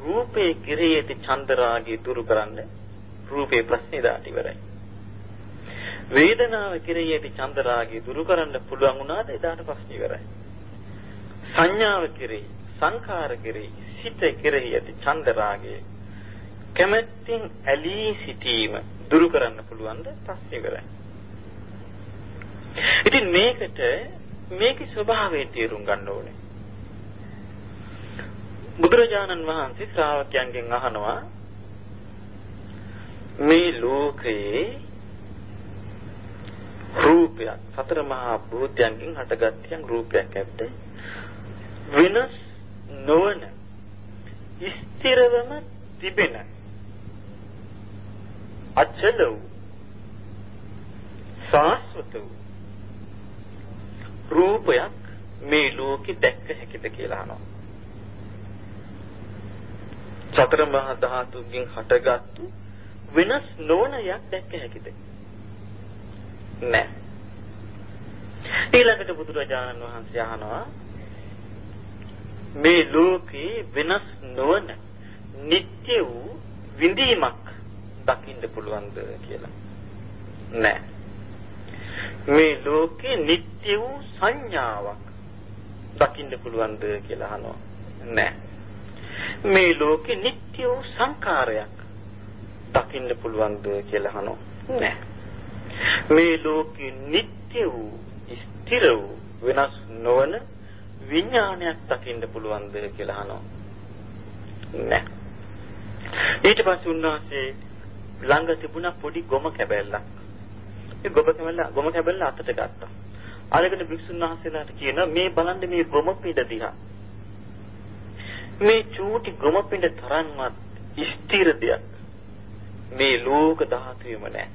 රූපේ කෙරෙහි ඇති චන්දරාගය දුරු කරන්න රූපේ ප්‍රශ්නේ දාට ඉවරයි. වේදනාව කෙරෙහි ඇති චන්දරාගය දුරු කරන්න පුළුවන් වුණාද එදාට ප්‍රශ්නේ ඉවරයි. සංඥාව කෙරෙහි සංඛාර කෙරෙහි සිත කෙරෙහි ඇති චන්දරාගය කැමැත්තෙන් ඇලී සිටීම දුරු කරන්න පුළුවන්ද ප්‍රශ්නේ ඉවරයි. ඉතින් මේකට මේකේ ස්වභාවය තේරුම් ගන්න ඕනේ. බුදුරජාණන් වහන්සේ ශ්‍රාවකයන්ගෙන් අහනවා මේ ලෝකයේ රූපයක් සතර මහා භූතයන්ගෙන් හටගත් යම් රූපයක් ඇද්ද වෙනස් නොවන ස්ථිරවම තිබෙන අචල වූ සාස්වත වූ රූපයක් මේ ලෝකෙ දැක්ක හැකිද කියලා අහනවා. සතර මහා ධාතුන්ගෙන් හටගත්තු වෙනස් නොවන යක් දැක්ක හැකිද? නැහැ. ඊළඟට බුදුරජාණන් වහන්සේ අහනවා මේ ලෝකේ වෙනස් නොවන නিত্য වූ විඳීමක් දකින්න පුළුවන්ද කියලා. නැහැ. මේ ලෝකේ නිට්ටය වූ සංඥාවක් දකින්න පුළුවන්ද කියලා අහනවා. නෑ. මේ ලෝකේ නිට්ටය වූ සංකාරයක් දකින්න පුළුවන්ද කියලා අහනවා. නෑ. මේ ලෝකේ නිට්ටය වූ ස්ථිර වූ වෙනස් නොවන විඥානයක් දකින්න පුළුවන්ද කියලා අහනවා. නෑ. ඊට පස්සේ උන්වහන්සේ ළඟ තිබුණ පොඩි ගොම කැබැල්ලක් ඒ ගොම කැබල්ල ගොම කැබල්ල අතට ගත්තා. අරගෙන භික්ෂුන් වහන්සේලාට කියනවා මේ බලන්න මේ ගොම පිඬ දිහා. මේ චූටි ගොම පිඬ තරම්වත් ස්ථිර දෙයක් මේ ලෝක ධාතුවේම නැහැ.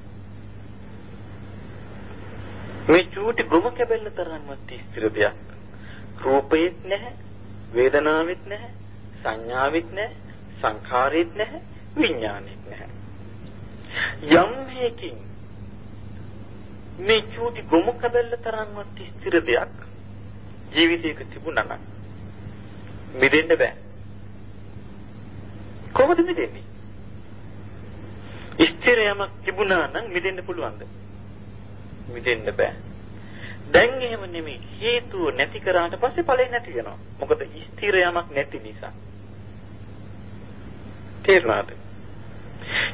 මේ චූටි ගොම කැබල්ල තරම්වත් ස්ථිර දෙයක් රූපෙත් නැහැ, වේදනාවෙත් නැහැ, සංඥාවෙත් නැහැ, සංඛාරෙත් නැහැ, විඥානෙත් නැහැ. යම් හේකින් මේ චූටි ගොමු කබල්ල තරම්වත් ස්ථිර දෙයක් ජීවිතයක තිබුණා නම් මිදෙන්න බෑ. කොහොමද මිදෙන්නේ? ස්ථිර යමක් තිබුණා නම් මිදෙන්න පුළුවන්ද? මිදෙන්න බෑ. දැන් එහෙම නෙමෙයි හේතුව නැති කරාට පස්සේ ඵලෙ නැති වෙනවා. මොකද ස්ථිර යමක් නැති නිසා. තේරුණාද?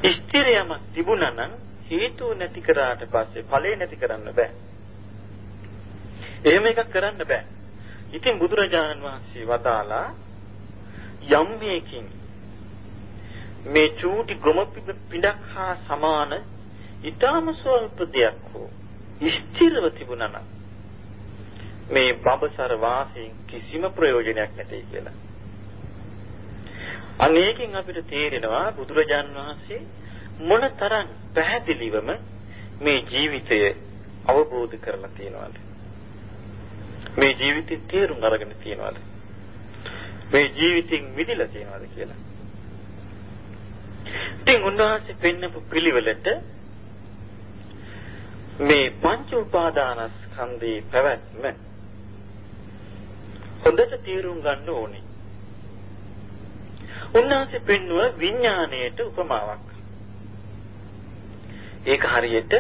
ස්ථිර යමක් තිබුණා නම් හේතුව නැති කරාට පස්සේ ඵලෙ නැති කරන්න බෑ. එහෙම එකක් කරන්න බෑ. ඉතින් බුදුරජාණන් වහන්සේ වදාලා යම් මේකින් මේ චූටි ගොම පිටක් හා සමාන ඊටම ස්වල්ප දෙයක් හෝ ස්ථිරව තිබුණා නම් මේ බබසර වාසයෙන් කිසිම ප්‍රයෝජනයක් නැtei කියලා. අනේකින් අපිට තේරෙනවා බුදුරජාන් වහන්සේ මොනතරම් පැහැදිලිවම මේ ජීවිතය අවබෝධ කරලා තියෙනවද? මේ ජීවිතේ තේරුම් අරගෙන තියෙනවද? මේ ජීවිතින් මිදිලා තියෙනවද කියලා. ඉතින් උන්වහන්සේ පෙන්නපු පිළිවෙලට මේ පංච උපාදානස්කන්ධේ පැවැත්ම හොඳට තේරුම් ගන්න ඕනේ. උන්වහන්සේ පෙන්වුව විඥාණයට උපමාවක්. ඒක හරියට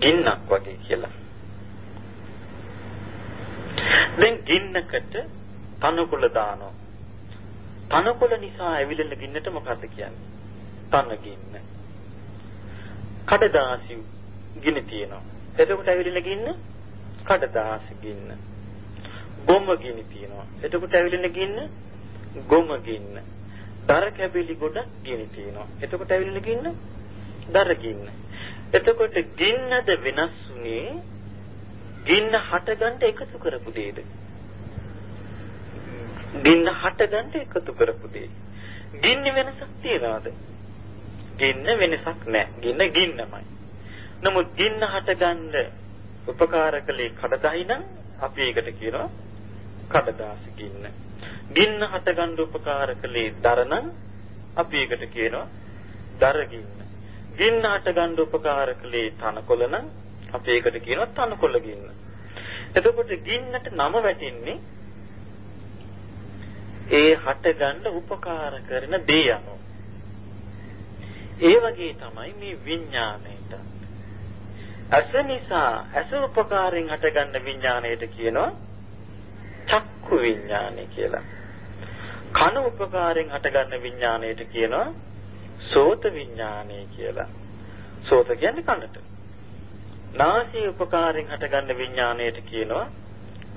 ගින්නක් වගේ කියලා. දැන් ගින්නකට තනකොළ දානවා. තනකොළ නිසා ඇවිලෙන ගින්නට මොකද්ද කියන්නේ? තන ගින්න. කඩදාසි ගිනි තියෙනවා. එතකොට ඇවිලෙන ගින්න කඩදාසි ගින්න. ගොම ගිනි තියෙනවා. එතකොට ඇවිලෙන ගින්න ගොම ගින්න. දර කැබිලි ගොඩක් ගිනි තියෙනවා. එතකොට ඇවිලෙන ගින්න දර ගින්න. එතකොට ගින්නද වෙනස් වුනේ ගින්න හටගන්න එකතු කරපු දෙයද? ගින්න හටගන්න එකතු කරපු දෙය. ගින්න වෙනසක් තියනවාද? ගින්න වෙනසක් නැහැ. ගින්න ගින්නමයි. නමුත් ගින්න හටගන්න උපකාර කළේ කඩදායි නම් අපි ඒකට කියනවා කඩදාසි ගින්න. ගින්න හටගන්න උපකාර කළේ දරනම් අපි ඒකට කියනවා දර ගින්න. ගින්න හටගන්න උපකාර කළේ තනකොළ නම් අපි ඒකට කියනවා තනකොළ ගින්න. එතකොට ගින්නට නම වැටින්නේ ඒ හටගන්න උපකාර කරන දේ අනුව. ඒ වගේ තමයි මේ විඥාණයට. අස නිසා අස උපකාරයෙන් හටගන්න විඥාණයට කියනවා චක්කු විඥානය කියලා. කන උපකාරයෙන් හටගන්න විඥාණයට කියනවා සෝත විඥානය කියලා. සෝත කියන්නේ කනට. නාසය උපකාරයෙන් හටගන්න විඥාණයට කියනවා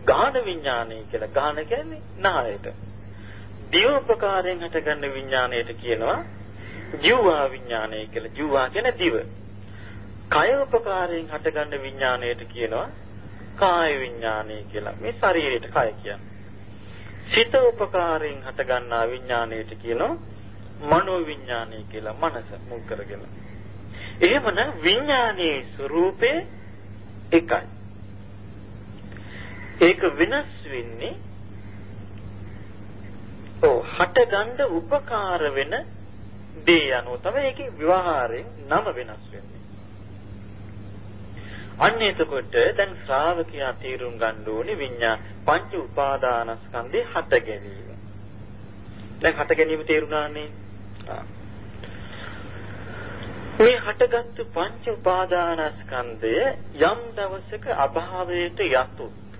ගාන විඥානය කියලා. ගාන කියන්නේ නායට. දිව උපකාරයෙන් හටගන්න විඥාණයට කියනවා ජීවා විඥානය කියලා. ජීවා කියන්නේ දිව. කය උපකාරයෙන් හටගන්න විඥාණයට කියනවා කාය විඥානය කියලා. මේ ශරීරයට කය කියන්නේ. සිත උපකාරයෙන් හටගන්නා විඥාණයට කියනවා මනෝ විඥානය කියලා. මනස මුල් කරගෙන. එහෙමනම් විඥානයේ ස්වરૂපේ එකයි. ඒක වෙනස් වෙන්නේ ඔව් හටගන්න උපකාර වෙන දේ අනුව තමයි ඒකේ විවහාරයෙන් නම වෙනස් වෙන්නේ. අන්න එතකොට දැන් ශ්‍රාවකයා තීරුම් ගන්න ඕනේ විඤ්ඤා පංච උපාදානස්කන්ධේ හට ගැනීම. දැන් හට ගැනීම තේරුණානේ. මේ හටගත්තු පංච උපාදානස්කන්ධය යම් දවසක අභාවයට යතොත්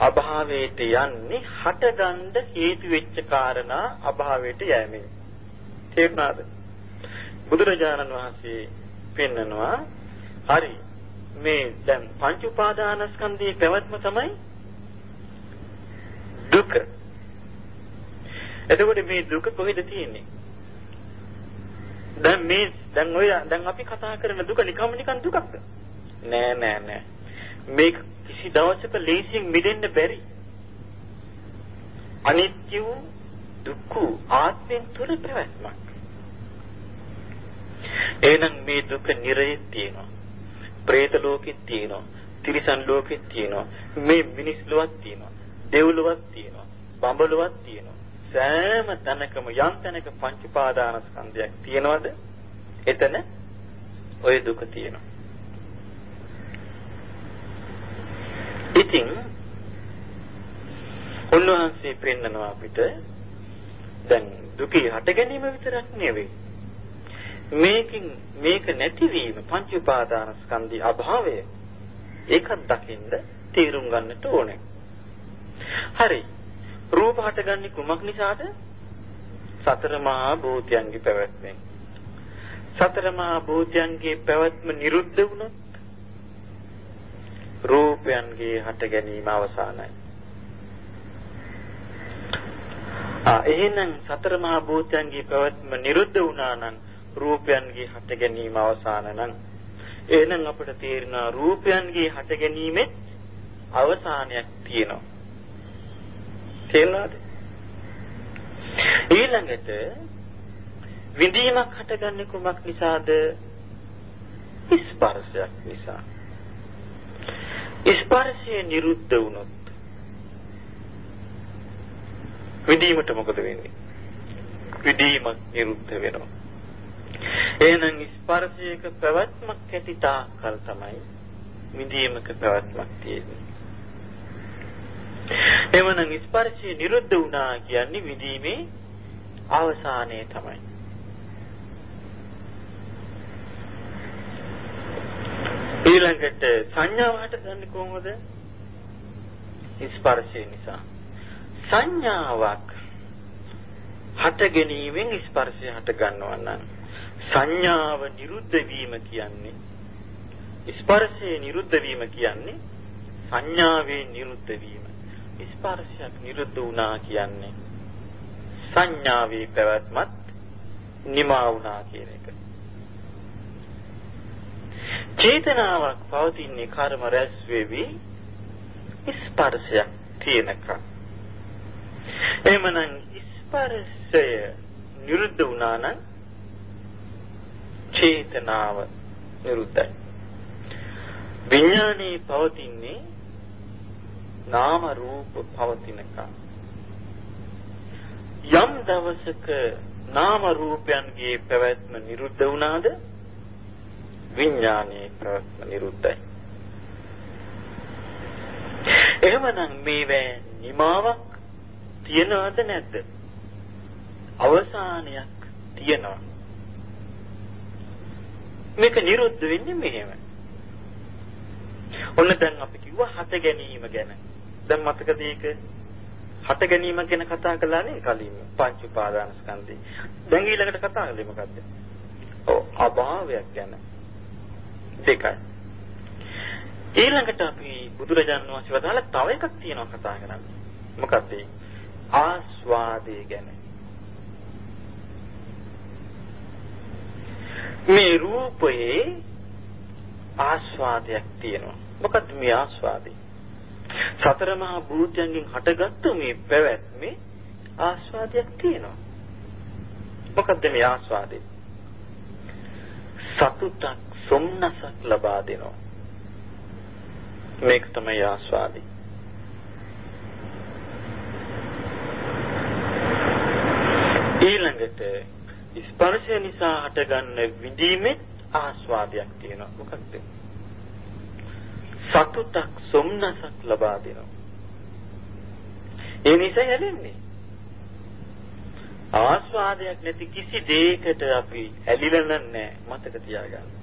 අභාවයට යන්නේ හටගන්න හේතු වෙච්ච කාරණා අභාවයට යෑමෙන්. තේරුණාද? බුදුරජාණන් වහන්සේ පෙන්නනවා හරි මේ දැන් පංච උපාදානස්කන්ධයේ පැවැත්ම තමයි දුක. එතකොට මේ දුක කොහෙද තියෙන්නේ? දැන් මේ දැන් ඔය දැන් අපි කතා කරන දුක නිකම්ම නිකන් දුකක්ද? නෑ නෑ නෑ. මේක කිසි දවසක ලේසියෙන් මිදෙන්න බැරි. අනිත්‍ය වූ දුක්ඛ ආත්මෙන් තුර පැවැත්මක්. එහෙනම් මේ දුක නිරයේ තියෙනවා. പ്രേත ලෝකෙත් තියෙනවා. තිරිසන් ලෝකෙත් තියෙනවා. මේ මිනිස් ලෝකෙත් තියෙනවා. දෙව්ලොවක් තියෙනවා. බඹලොවක් තියෙනවා. සෑම තැනකම යම් තැනක පංච පාදානස්කන්ධයක් තියෙනවද? එතන ওই දුක තියෙනවා. ඉතින් උන්වහන්සේ පෙන්නනවා අපිට දැන් දුකේ හට ගැනීම විතරක් නෙවෙයි මේකින් මේක නැතිවීම පංච උපාදානස්කන්ධي අභාවය ඒකත් දකින්න තේරුම් ගන්නට ඕනේ. හරි. රූප හටගන්නේ කුමක් නිසාද? සතර මහා භූතයන්ගේ පැවැත්මෙන්. සතර මහා භූතයන්ගේ පැවැත්ම නිරුද්ධ වුණොත් රූපයන්ගේ හට ගැනීම අවසానයි. ආ එහෙනම් සතර මහා භූතයන්ගේ පැවැත්ම නිරුද්ධ වුණා නම් රූපයන්ගේ හට ගැනීම අවසాన නම් එහෙනම් අපිට තේරෙනවා රූපයන්ගේ හට ගැනීමේ අවසානයක් තියෙනවා. තේරුණාද? ඊළඟට විඳීමක් හටගන්නේ කුමක් නිසාද? ස්පර්ශයක් නිසා. ස්පර්ශය නිරුද්ධ වුණොත් විඳීමට මොකද වෙන්නේ? විඳීමක් නිරුද්ධ වෙනවා. එහෙනම් ස්පර්ශයක පැවැත්මක් ඇති තාක්කල් තමයි විඳීමක පැවැත්මක් තියෙන්නේ. එවනම් ස්පර්ශය නිරුද්ධ වුණා කියන්නේ විඳීමේ අවසානයේ තමයි. ඊළඟට සංඥාව හටගන්නේ කොහොමද? ස්පර්ශය නිසා. සංඥාවක් හට ගැනීමෙන් ස්පර්ශය හට ගන්නවා නම් සංඥාව නිරුද්ධ වීම කියන්නේ ස්පර්ශයේ නිරුද්ධ වීම කියන්නේ සංඥාවේ නිරුද්ධ වීම ස්පර්ශයක් නිරුද්ධ වුණා කියන්නේ සංඥාවේ පැවැත්මත් නිමා වුණා කියන එක චේතනාවක් පවතින්නේ කර්ම රැස් වෙවි ස්පර්ශයක් තියෙනකම් එහෙමනම් ස්පර්ශය නිරුද්ධ වුණා නම් චේතනාව නිරුද්ධයි. විඥානේ පවතින්නේ නාම රූප පවතිනකම්. යම් දවසක නාම රූපයන්ගේ පැවැත්ම නිරුද්ධ වුණාද විඥානයේ පැවැත්ම නිරුද්ධයි. එහෙමනම් මේවැ නිමාවක් තියනවද නැද්ද? අවසානයක් තියෙනවා. මේක නිරුද්ධ වෙන්නේ මෙහෙම. ඔන්න දැන් අපි කිව්වා හත ගැනීම ගැන. දැන් මතකද ඒක? හත ගැනීම ගැන කතා කළානේ කලින් පංච උපාදානස්කන්ධේ. දැන් ඊළඟට කතා කළේ මොකද්ද? ඔව් අභාවයක් ගැන. දෙකයි. ඊළඟට අපි බුදුරජාණන් වහන්සේ වදාළ තව එකක් තියෙනවා කතා කරන්න. මොකක්ද ආස්වාදයේ ගැන. මේ රූපයේ ආස්වාදයක් තියෙනවා. මොකද්ද මේ ආස්වාදේ? සතර මහා භූතයන්ගෙන් හටගත්තු මේ පැවැත්මේ ආස්වාදයක් තියෙනවා. මොකද්ද මේ ආස්වාදේ? සතුටක් සොම්නසක් ලබා දෙනවා. මේක තමයි ආස්වාදේ. ඊළඟට ස්පර්ශය නිසා හටගන්න විඳීමේ ආස්වාදයක් තියෙනවා. මොකක්ද? සතුටක් සොම්නසක් ලබා දෙනවා. ඒ නිසා හැලෙන්නේ. ආස්වාදයක් නැති කිසි දෙයකට අපි ඇලිලා නැහැ මතක තියාගන්න.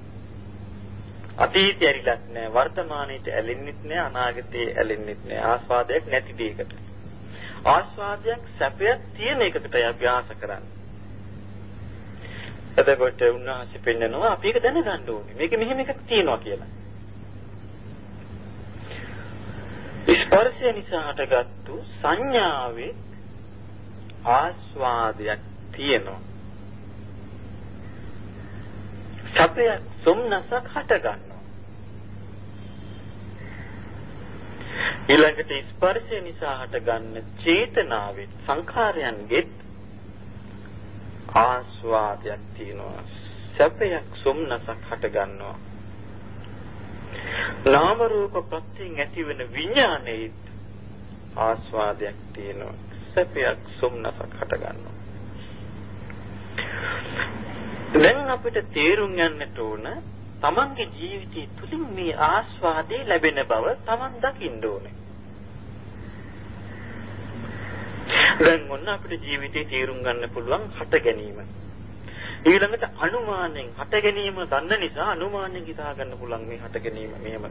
අතීතය ඇලිලත් නැහැ වර්තමානයේට ඇලෙන්නෙත් නැහැ අනාගතේ ඇලෙන්නෙත් නැහැ ආස්වාදයක් නැති දෙයකට. ආස්වාදයක් සැපයක් තියෙන එකකට අපි ආස කරන්නේ. එතකොට උන්වහන්සේ පෙන්නනවා අපි ඒක දැනගන්න ඕනේ. මේක මෙහෙම එකක් තියෙනවා කියලා. ස්පර්ශය නිසා හටගත්තු සංඥාවේ ආස්වාදයක් තියෙනවා. සැපයක් සොම්නසක් හට ගන්නවා. ඊළඟට ස්පර්ශය නිසා හටගන්න චේතනාවේ සංඛාරයන්ගෙත් ආස්වාදයක් තියෙනවා. සැපයක් සොම්නසක් හට ගන්නවා. නාම රූප ප්‍රත්‍යයෙන් ඇතිවෙන විඥානයේ ආස්වාදයක් තියෙනවා. සැපයක් සොම්නසක් හට ගන්නවා. දැන් අපිට තේරුම් ගන්නට ඕන තමන්ගේ ජීවිතය තුළින් මේ ආස්වාදේ ලැබෙන බව තමන් දකින්න ඕනේ. දැන් ඔන්න අපිට ජීවිතේ තේරුම් ගන්න පුළුවන් හට ගැනීම. ඊළඟට අනුමානෙන් හට ගැනීම දන්න නිසා අනුමානෙන් හිතා ගන්න පුළුවන් මේ හට ගැනීම මෙහෙම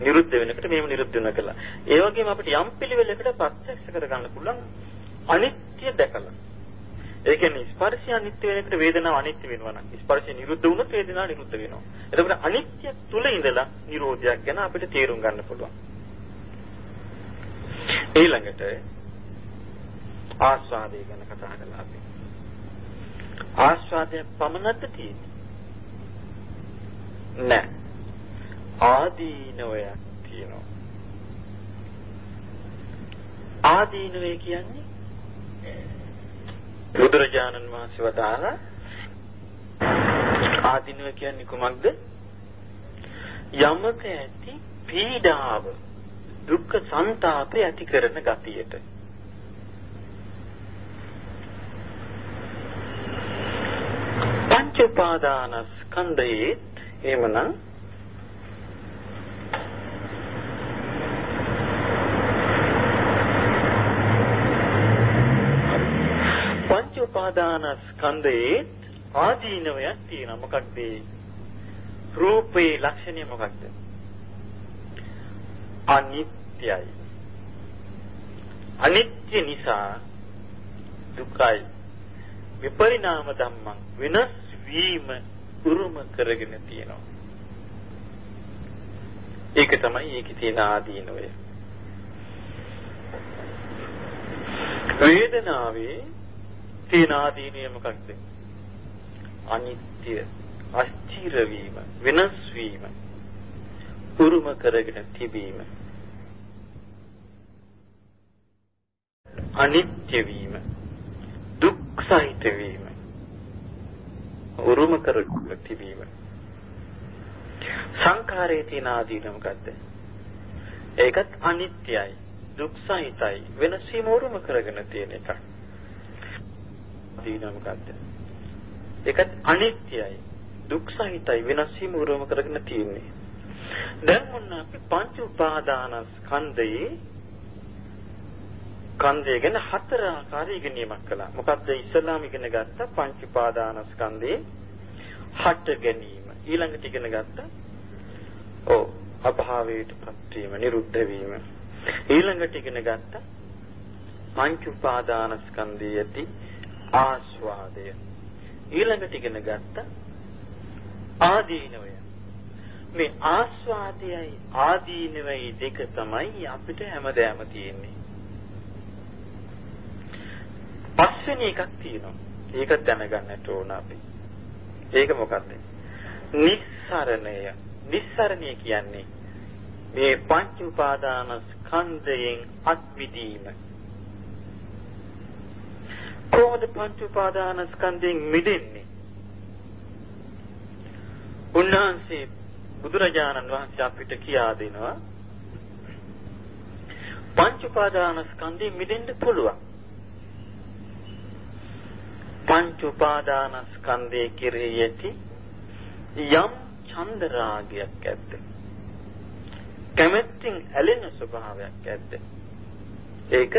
නිරුද්ධ වෙනකොට මෙහෙම නිරුද්ධ වෙන කළා. ඒ වගේම අපිට යම් පිළිවෙලකට ප්‍රත්‍යක්ෂ කරගන්න පුළුවන් අනිත්‍ය දැකලා. ඒ කියන්නේ ස්පර්ශය අනිත්‍ය වෙනකොට වේදනාව අනිත්‍ය වෙනවා නම් ස්පර්ශය නිරුද්ධ වුණොත් වේදනාව නිරුද්ධ වෙනවා. එතකොට අනිත්‍ය තුල ඉඳලා නිරෝධයක් ගැන අපිට තේරුම් ගන්න පුළුවන්. ඊළඟට ආස්වාදය ගැන කතා කරලා අපි ආස්වාදය පමණද තියෙන්නේ නෑ ආදීනවයක් තියෙනවා ආදීනවේ කියන්නේ බුදුරජාණන් වහන්සේ වදාළා ආදීනව කියන්නේ කුමක්ද? යමක ඇති පීඩාව දුක්ඛ සංතාපය ඇති කරන ගතියට. පංච උපාදානස්කන්ධයේ එහෙමනම් පංච උපාදානස්කන්ධයේ ආදීනවයක් තියෙනවා. මොකක්ද රූපේ ලක්ෂණය මොකක්ද? අනිත්‍යයි. අනිත්‍ය නිසා දුකයි. විපරිණාම ධම්මං වෙනස් වීම උරුම කරගෙන තියෙනවා. ඒක තමයි ඒකේ තියෙන ආදීනවය. වේදනාවේ තියෙන ආදීනය මොකක්ද? අනිත්‍ය, අස්ථිර වීම, වෙනස් වීම උරුම කරගෙන තිබීම. අනිත්‍ය වීම දුක් සහිත වීම උරුම කර තිබීම සංඛාරයේ තියෙන ආදීන මොකද්ද ඒකත් අනිත්‍යයි දුක් සහිතයි වෙනස් වීම උරුම කරගෙන තියෙන එකක් ආදීන මොකද්ද ඒකත් අනිත්‍යයි දුක් සහිතයි වෙනස් වීම උරුම කරගෙන තියෙන්නේ දැන් මොන අපි පංච උපාදානස්කන්ධයේ ස්කන්ධය ගැන හතර ආකාරය ඉගෙනීමක් කළා. මොකද්ද ඉස්සලාම ඉගෙන ගත්ත පංච උපාදානස්කන්ධේ හට ගැනීම. ඊළඟට ඉගෙන ගත්ත ඔව් අභාවයටපත් වීම, නිරුද්ධ වීම. ඊළඟට ඉගෙන ගත්ත පංච උපාදානස්කන්ධයේ ඇති ආස්වාදය. ඊළඟට ඉගෙන ගත්ත ආදීනවය. මේ ආස්වාදයයි ආදීනවයි දෙක තමයි අපිට හැමදාම තියෙන්නේ. පස්වෙනි එකක් තියෙනවා. ඒක දැනගන්නට ඕන අපි. ඒක මොකක්ද? නිස්සරණය. නිස්සරණය කියන්නේ මේ පංච උපාදාන ස්කන්ධයෙන් අත්විදීම. කොහොමද පංච උපාදාන ස්කන්ධයෙන් මිදෙන්නේ? උන්වහන්සේ බුදුරජාණන් වහන්සේ අපිට කියා දෙනවා පංච උපාදාන ස්කන්ධයෙන් මිදෙන්න පුළුවන්. පංච උපාදානස්කන්ධයේ කෙරෙහි ඇති යම් චන්ද රාගයක් ඇද්ද කැමැත්තෙන් ඇලෙන ස්වභාවයක් ඇද්ද ඒක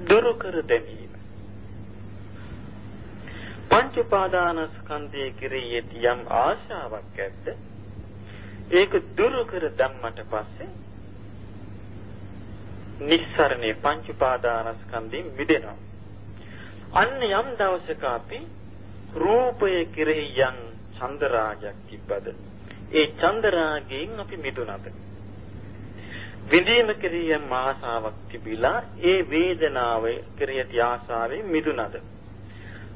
දුරු කර දැමීම. පංච උපාදානස්කන්ධයේ කෙරෙහි ඇති යම් ආශාවක් ඇද්ද? ඒක දුරු කර දැම්මට පස්සේ නිස්සරණේ පංච උපාදානස්කන්ධයෙන් මිදෙනවා. අන්න යම් දවසක අපි රූපය කෙරෙහි යම් චන්දරාගයක් තිබ්බද? ඒ චන්දරාගයෙන් අපි මිදුණද? විඳීම කෙරෙහි යම් ආසාවක් තිබිලා ඒ වේදනාව කෙරෙහි ඇති ආසාවෙන් මිදුණද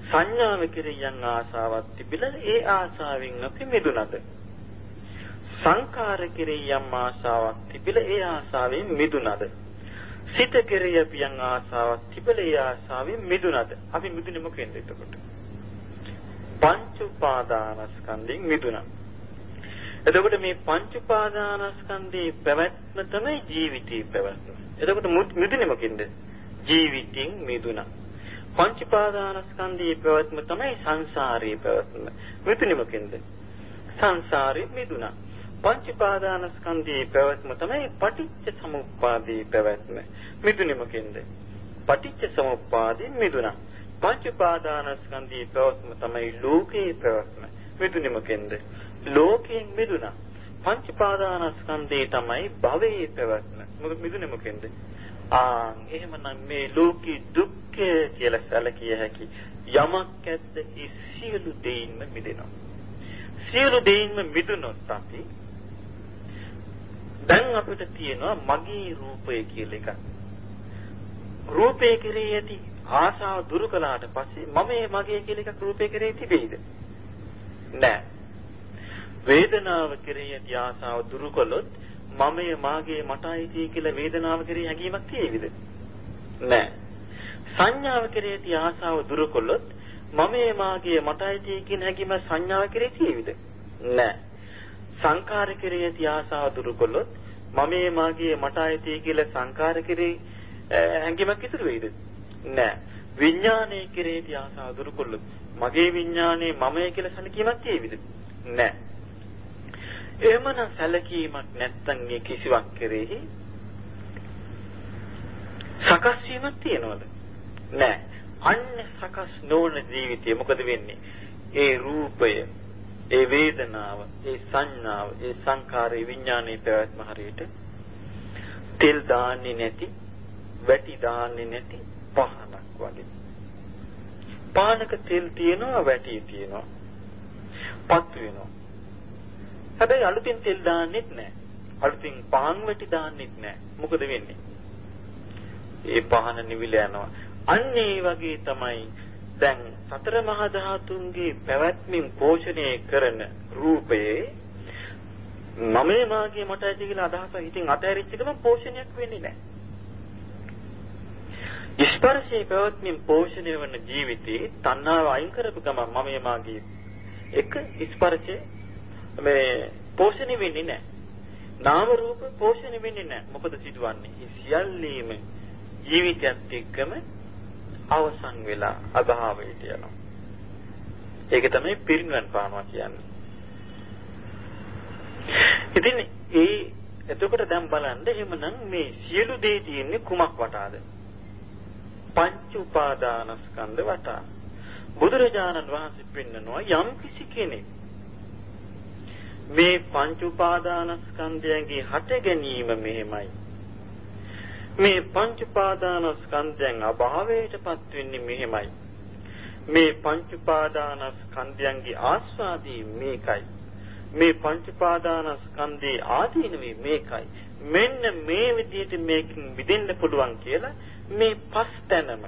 සංඥාව කෙරෙහි යම් ආසාවක් තිබිලා ඒ ආසාවෙන් අපි මිදුණද සංකාර කෙරෙහි යම් ආසාවක් තිබිලා ඒ ආසාවෙන් මිදුණද සිත කෙරෙහි අපි යම් ආසාවක් තිබෙලා ඒ ආසාවෙන් මිදුණද? අපි මිදුනේ මොකෙන්ද එතකොට? පංච උපාදානස්කන්ධයෙන් මිදුණා. එතකොට මේ පංච උපාදානස්කන්ධේ පැවැත්ම තමයි ජීවිතේ පැවැත්ම. එතකොට මිදුනේ මොකෙන්ද? ජීවිතින් මිදුණා. පංච උපාදානස්කන්ධේ පැවැත්ම තමයි සංසාරේ පැවැත්ම. මිදුනේ මොකෙන්ද? සංසාරේ මිදුණා. පංච පාදානස්කන්ධයේ පැවැත්ම තමයි පටිච්ච සමුප්පාදයේ පැවැත්ම. මිදුනේ මොකෙන්ද? පටිච්ච සමුප්පාදයෙන් මිදුණා. පංච උපාදානස්කන්ධයේ පැවැත්ම තමයි ලෝකේ පැවැත්ම. මිදුනිමකෙන්ද? ලෝකයෙන් මිදුණා. පංච උපාදානස්කන්ධේ තමයි භවයේ පැවැත්ම. මොකද මිදුනේ මොකෙන්ද? ආ එහෙමනම් මේ ලෝකී දුක්ඛය කියලා සැලකිය හැකි යමක් ඇද්ද ඒ සියලු දෙයින්ම මිදෙනවා. සියලු දෙයින්ම මිදුනොත් අපි දැන් අපිට තියෙනවා මගේ රූපය කියලා එකක්. රූපේ කෙරෙහි ඇති ආශාව දුරු කළාට පස්සේ මම මගේ කියලා එකක් රූපේ කෙරෙහි තිබෙයිද? නෑ. වේදනාව කෙරෙහි ඇති ආශාව දුරු කළොත් මමය මාගේ මටයි කියලා වේදනාව කෙරෙහි හැඟීමක් තියෙවිද? නෑ. සංඥාව කෙරෙහි ඇති ආශාව දුරු කළොත් මමය මාගේ මටයි කියන හැඟීම සංඥාව කෙරෙහි තියෙවිද? නෑ. සංකාර කෙරෙහි ඇති ආශාව දුරු කළොත් මමේ මාගේ මටයි කියලා සංකාර කෙරෙහි හැඟීමක් ඉතුරු වෙයිද? නෑ. විඥානයේ කෙරෙහි ඇති ආශාව දුරු කළොත් මගේ විඥානයේ මමයි කියලා සැලකීමක් තියෙවිද? නෑ. එහෙමනම් සැලකීමක් නැත්තම් මේ කිසිවක් කෙරෙහි සකස් වීමක් තියනවද? නෑ. අන්න සකස් නොවන ජීවිතය මොකද වෙන්නේ? ඒ රූපය, ඒ වේදනාව, ඒ සංඥාව, ඒ සංකාරේ විඥානයේ පැවැත්ම හරියට තෙල් දාන්නේ නැති, වැටි දාන්නේ නැති පහනක් වගේ. පානක තෙල් තියෙනවා, වැටි තියෙනවා. පත් වෙනවා. හැබැයි අලුතින් තෙල් දාන්නෙත් නැහැ. අලුතින් පහන් වැටි දාන්නෙත් නැහැ. මොකද වෙන්නේ? ඒ පහන නිවිල යනවා. අන්න ඒ වගේ තමයි දැන් සතර මහා ධාතුන්ගේ පැවැත්මින් පෝෂණය කරන රූපයේ මමේ මාගේ මට ඇති කියලා අදහස හිතින් අතහැරිච්ච ගමන් පෝෂණයක් වෙන්නේ නැහැ. ස්පර්ශයේ පැවැත්මින් පෝෂණය වන ජීවිතේ තණ්හාව අයින් කරපු ගමන් මමේ මාගේ එක ස්පර්ශයේ මේ පෝෂණය වෙන්නේ නැහැ. නාම රූප පෝෂණය වෙන්නේ නැහැ. මොකද සිදුවන්නේ? මේ සියල්ලේම ජීවිතයත් එක්කම අවසන් වෙලා අභාවයට යනවා. ඒක තමයි පිරිනුවන් පානවා කියන්නේ. ඉතින් ඒ එතකොට දැන් බලන්න එහෙමනම් මේ සියලු දේ තියෙන්නේ කුමක් වටාද? පංච උපාදානස්කන්ධ වටා. බුදුරජාණන් වහන්සේ පෙන්නනවා යම් කිසි කෙනෙක් මේ පංච උපාදානස්කන්ධයන්ගේ හට ගැනීම මෙහෙමයි. මේ පංච උපාදානස්කන්ධයන් අභාවයටපත් වෙන්නේ මෙහෙමයි. මේ පංච උපාදානස්කන්ධයන්ගේ ආස්වාදී මේකයි. මේ පංච උපාදානස්කන්ධේ ආදීනවේ මේකයි. මෙන්න මේ විදිහට මේකෙන් මිදෙන්න පුළුවන් කියලා මේ පස් තැනම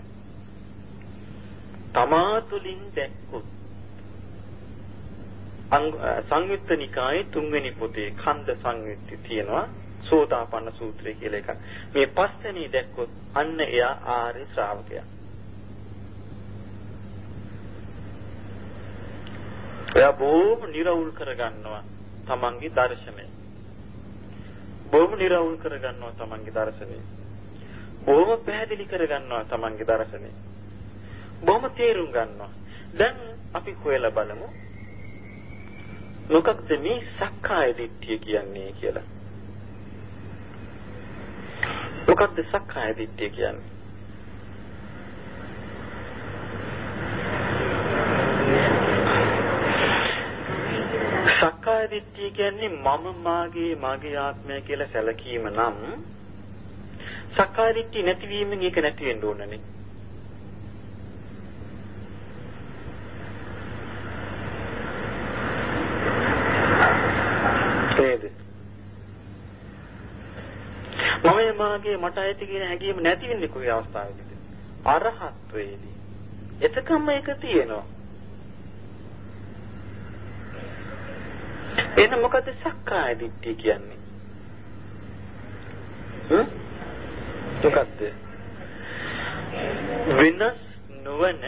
තමා තුලින් දැක්කොත් සංයුත්ත නිකායේ තුන්වෙනි පොතේ කන්ද සංයුත්ති තියෙනවා සෝතාපන්න සූත්‍රය කියලා එකක්. මේ පස්තැනී දැක්කොත් අන්න එයා ආර්ය ශ්‍රාවකයා. එයා බොහොම निराවුල් කරගන්නවා තමන්ගේ දර්ශනය. බොහොම निराවුල් කරගන්නවා තමන්ගේ දර්ශනය. බොහොම පැහැදිලි කරගන්නවා තමන්ගේ දර්ශනය. බොහොම තේරුම් ගන්නවා. දැන් අපි හොයලා බලමු මොකක්ද මේ සක්කාය දිට්ඨිය කියන්නේ කියලා. මොකක්ද සක්කාය දිට්ඨිය කියන්නේ? සක්කාය දිට්ඨිය කියන්නේ මම මාගේ මාගේ ආත්මය කියලා සැලකීම නම් සක්කාය දිට්ඨිය නැතිවීමෙන් ඒක නැති වෙන්න ඕනනේ. මම මාගේ මට ඇති කියන හැඟීම නැති වෙන්නේ කොයි අවස්ථාවේදීද? අරහත්වයේදී. එතකම්ම ඒක තියෙනවා. එන මොකද සක්කාය දිට්ඨිය කියන්නේ? හ්ම්? මොකද්ද? වෙනස් නොවන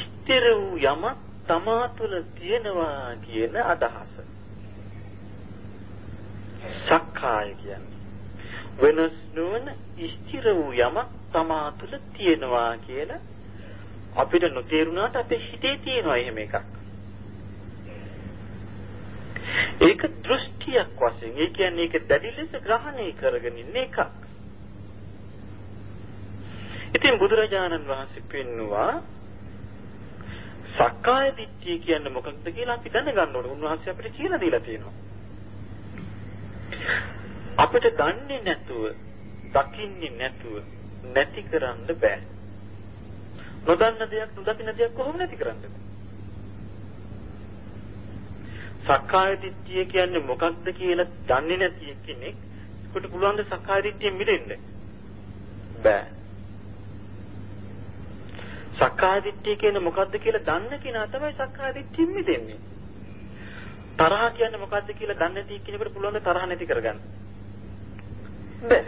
ස්ථිර වූ යම තමා තුළ තියෙනවා කියන අදහස. සක්කාය කියන්නේ වෙනස් නොවන ස්ථිර වූ යමක් තමා තුළ තියෙනවා කියලා අපිට නොතේරුණාට අපේ හිතේ තියෙනවා එහෙම එකක්. ඒක දෘෂ්ටියක් වශයෙන් ඒ කියන්නේ ඒක දැඩි ලෙස ග්‍රහණය කරගෙන ඉන්න එකක්. ඉතින් බුදුරජාණන් වහන්සේ පෙන්නවා සක්කාය දිට්ඨිය කියන්නේ මොකක්ද කියලා අපි දැනගන්න ඕනේ. උන්වහන්සේ අපිට කියලා දීලා තියෙනවා. අපිට දන්නේ නැතුව, දකින්නේ නැතුව නැති කරන්න බෑ. නොදන්න දෙයක් නොදකින්න දෙයක් කොහොම නැති කරන්නද? සක්කාය දිට්ඨිය කියන්නේ මොකක්ද කියලා දන්නේ නැති කෙනෙක් කොට පුළුවන් ද සක්කාය දිට්ඨියෙන් මිදෙන්න? බෑ. සක්කාය දිට්ඨිය කියන්නේ මොකක්ද කියලා දන්න කෙනා තමයි සක්කාය දිට්ඨියෙන් මිදෙන්නේ. තරහ කියන්නේ මොකක්ද කියලා දන්නේ නැති කෙනෙකුට පුළුවන් ද තරහ නැති කරගන්න? බෑ.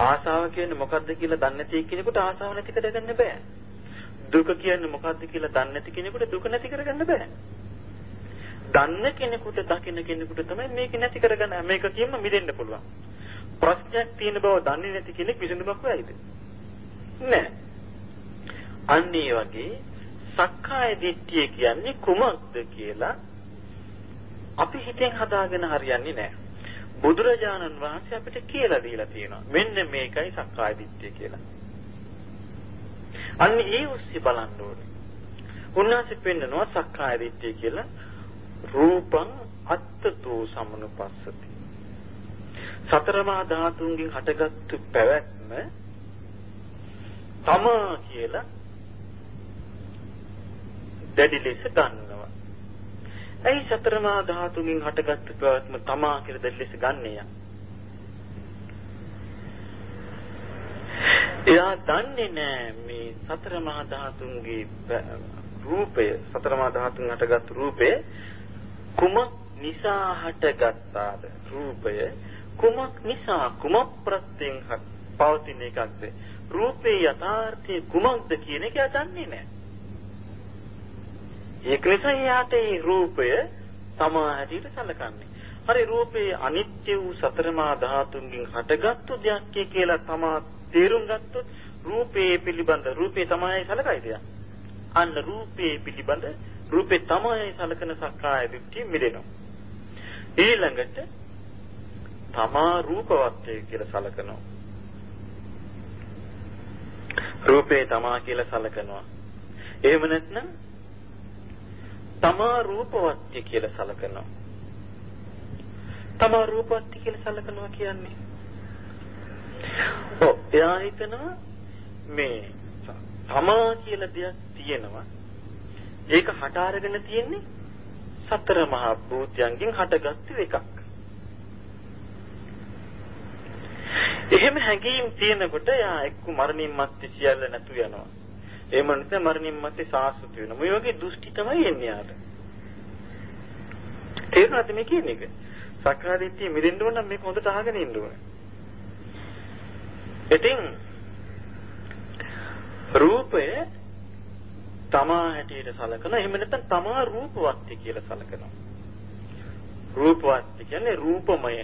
ආසාව කියන්නේ මොකක්ද කියලා දන්නේ නැති කෙනෙකුට ආසාව නැති කරගන්න බෑ. දුක කියන්නේ මොකක්ද කියලා දන්නේ නැති කෙනෙකුට දුක නැති කරගන්න බෑ. දන්න කෙනෙකුට දකින්න කෙනෙකුට තමයි මේක නැති කරගන්න මේක කියන්න මිදෙන්න පුළුවන්. ප්‍රශ්නයක් තියෙන බව දන්නේ නැති කෙනෙක් විසඳුමක් වෙයිද? නෑ. අන්න ඒ වගේ සක්කාය දිට්ඨිය කියන්නේ කුමක්ද කියලා අපි හිතෙන් හදාගෙන හරියන්නේ නෑ. බුදුරජාණන් වහන්සේ අපිට කියලා දීලා තියෙනවා. මෙන්න මේකයි සක්කාය දිට්ඨිය කියලා. අන්න ඒ ඔස්සේ බලන්න ඕනේ. උන්වහන්සේ පෙන්නනවා සක්කාය දිට්ඨිය කියලා රූපං අත්තතෝ සමනුපස්සති. සතරමා ධාතුන්ගෙන් හටගත්තු පැවැත්ම තමා කියලා දැඩි ලෙස ගන්නවා. ඇයි සතරමා ධාතුන්ගෙන් හටගත්තු පැවැත්ම තමා කියලා දැඩි ලෙස ගන්නේ? එයා දන්නේ නෑ මේ සතර මහා ධාතුන්ගේ රූපය සතර මහා ධාතුන් හටගත් රූපය කුමක් නිසා හටගත්තාද? රූපය කුමක් නිසා කුමක් ප්‍රත්‍යයෙන් පවතින එකක්ද? රූපේ යථාර්ථය කුමක්ද කියන එක දන්නේ නැහැ ඒක නිසා යාට ඒ රූපය තමා හැටියට සැලකන්නේ හරි රූපේ අනිත්‍ය වූ සතරමා ධාතුන්ගෙන් හටගත්තු දෙයක් කියලා තමා තේරුම් ගත්තොත් රූපේ පිළිබඳ රූපේ තමයි සැලකයිද අන්න රූපේ පිළිබඳ රූපේ තමයි සලකන සක්කාය දිට්ඨිය මිදෙනවා. ඊළඟට තමා රූපවත්ය කියලා සලකනවා. රූපේ තමා කියලා සලකනවා. එහෙම නැත්නම් තමා රූපවත්ය කියලා සලකනවා. තමා රූපවත්ය කියලා සලකනවා කියන්නේ ඔව් එයා හිතනවා මේ තමා කියලා දෙයක් තියෙනවා ඒක හට අරගෙන තියෙන්නේ සතර මහා භූතයන්ගෙන් හටගත්තු එකක්. එහෙම හැඟීම් තියෙනකොට යා එක්ක මරණින් මත්තේ සියල්ල නැතු යනවා. ඒ මනස මරණින් මත්තේ සාස්වත වෙනවා. මේ වගේ දෘෂ්ටි තමයි එන්නේ යාට. තේරුණාද මේ කියන්නේ එක? සක්කාදිට්ඨිය මිදෙන්න ඕන නම් මේක හොඳට අහගෙන ඉන්න ඕනේ. ඉතින් රූපය තමා හැටියට සලකන එහෙම නැත්නම් තමා රූපවත්ති කියලා සලකනවා. රූපවත්ති කියන්නේ රූපමය.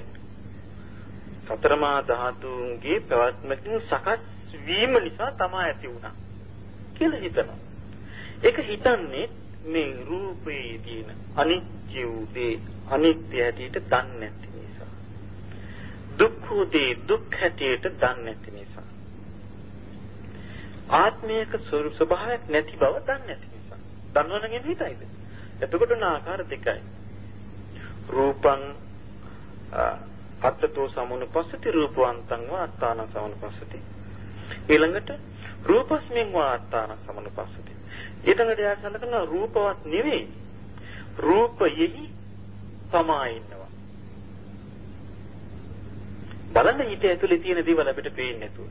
සතරමා ධාතුන්ගේ පැවැත්මකින් සකස් වීම නිසා තමා ඇති වුණා කියලා හිතනවා. ඒක හිතන්නේ මේ රූපේ තියෙන අනිත්‍ය වූ දේ අනිත්‍ය හැටියට දන්නේ නැති නිසා. දුක්ඛ දේ දුක් හැටියට දන්නේ නැති නිසා. ආත්මයක ස්වභාවයක් නැති බව දන්නේ නැති නිසා. දන්නවනම් එන්නේ හිතයිද? එතකොට න ආකාර දෙකයි. රූපං අත්තතෝ සමුනුපස්සති රූපවන්තං වා අත්තාන සමුනුපස්සති. ඊළඟට රූපස්මින් වා අත්තාන සමුනුපස්සති. ඊළඟට යා සඳහන් රූපවත් නෙවෙයි. රූපයෙහි තමා ඉන්නවා. බලන්න ඊට ඇතුලේ තියෙන දේවල් අපිට පේන්නේ නැතුව.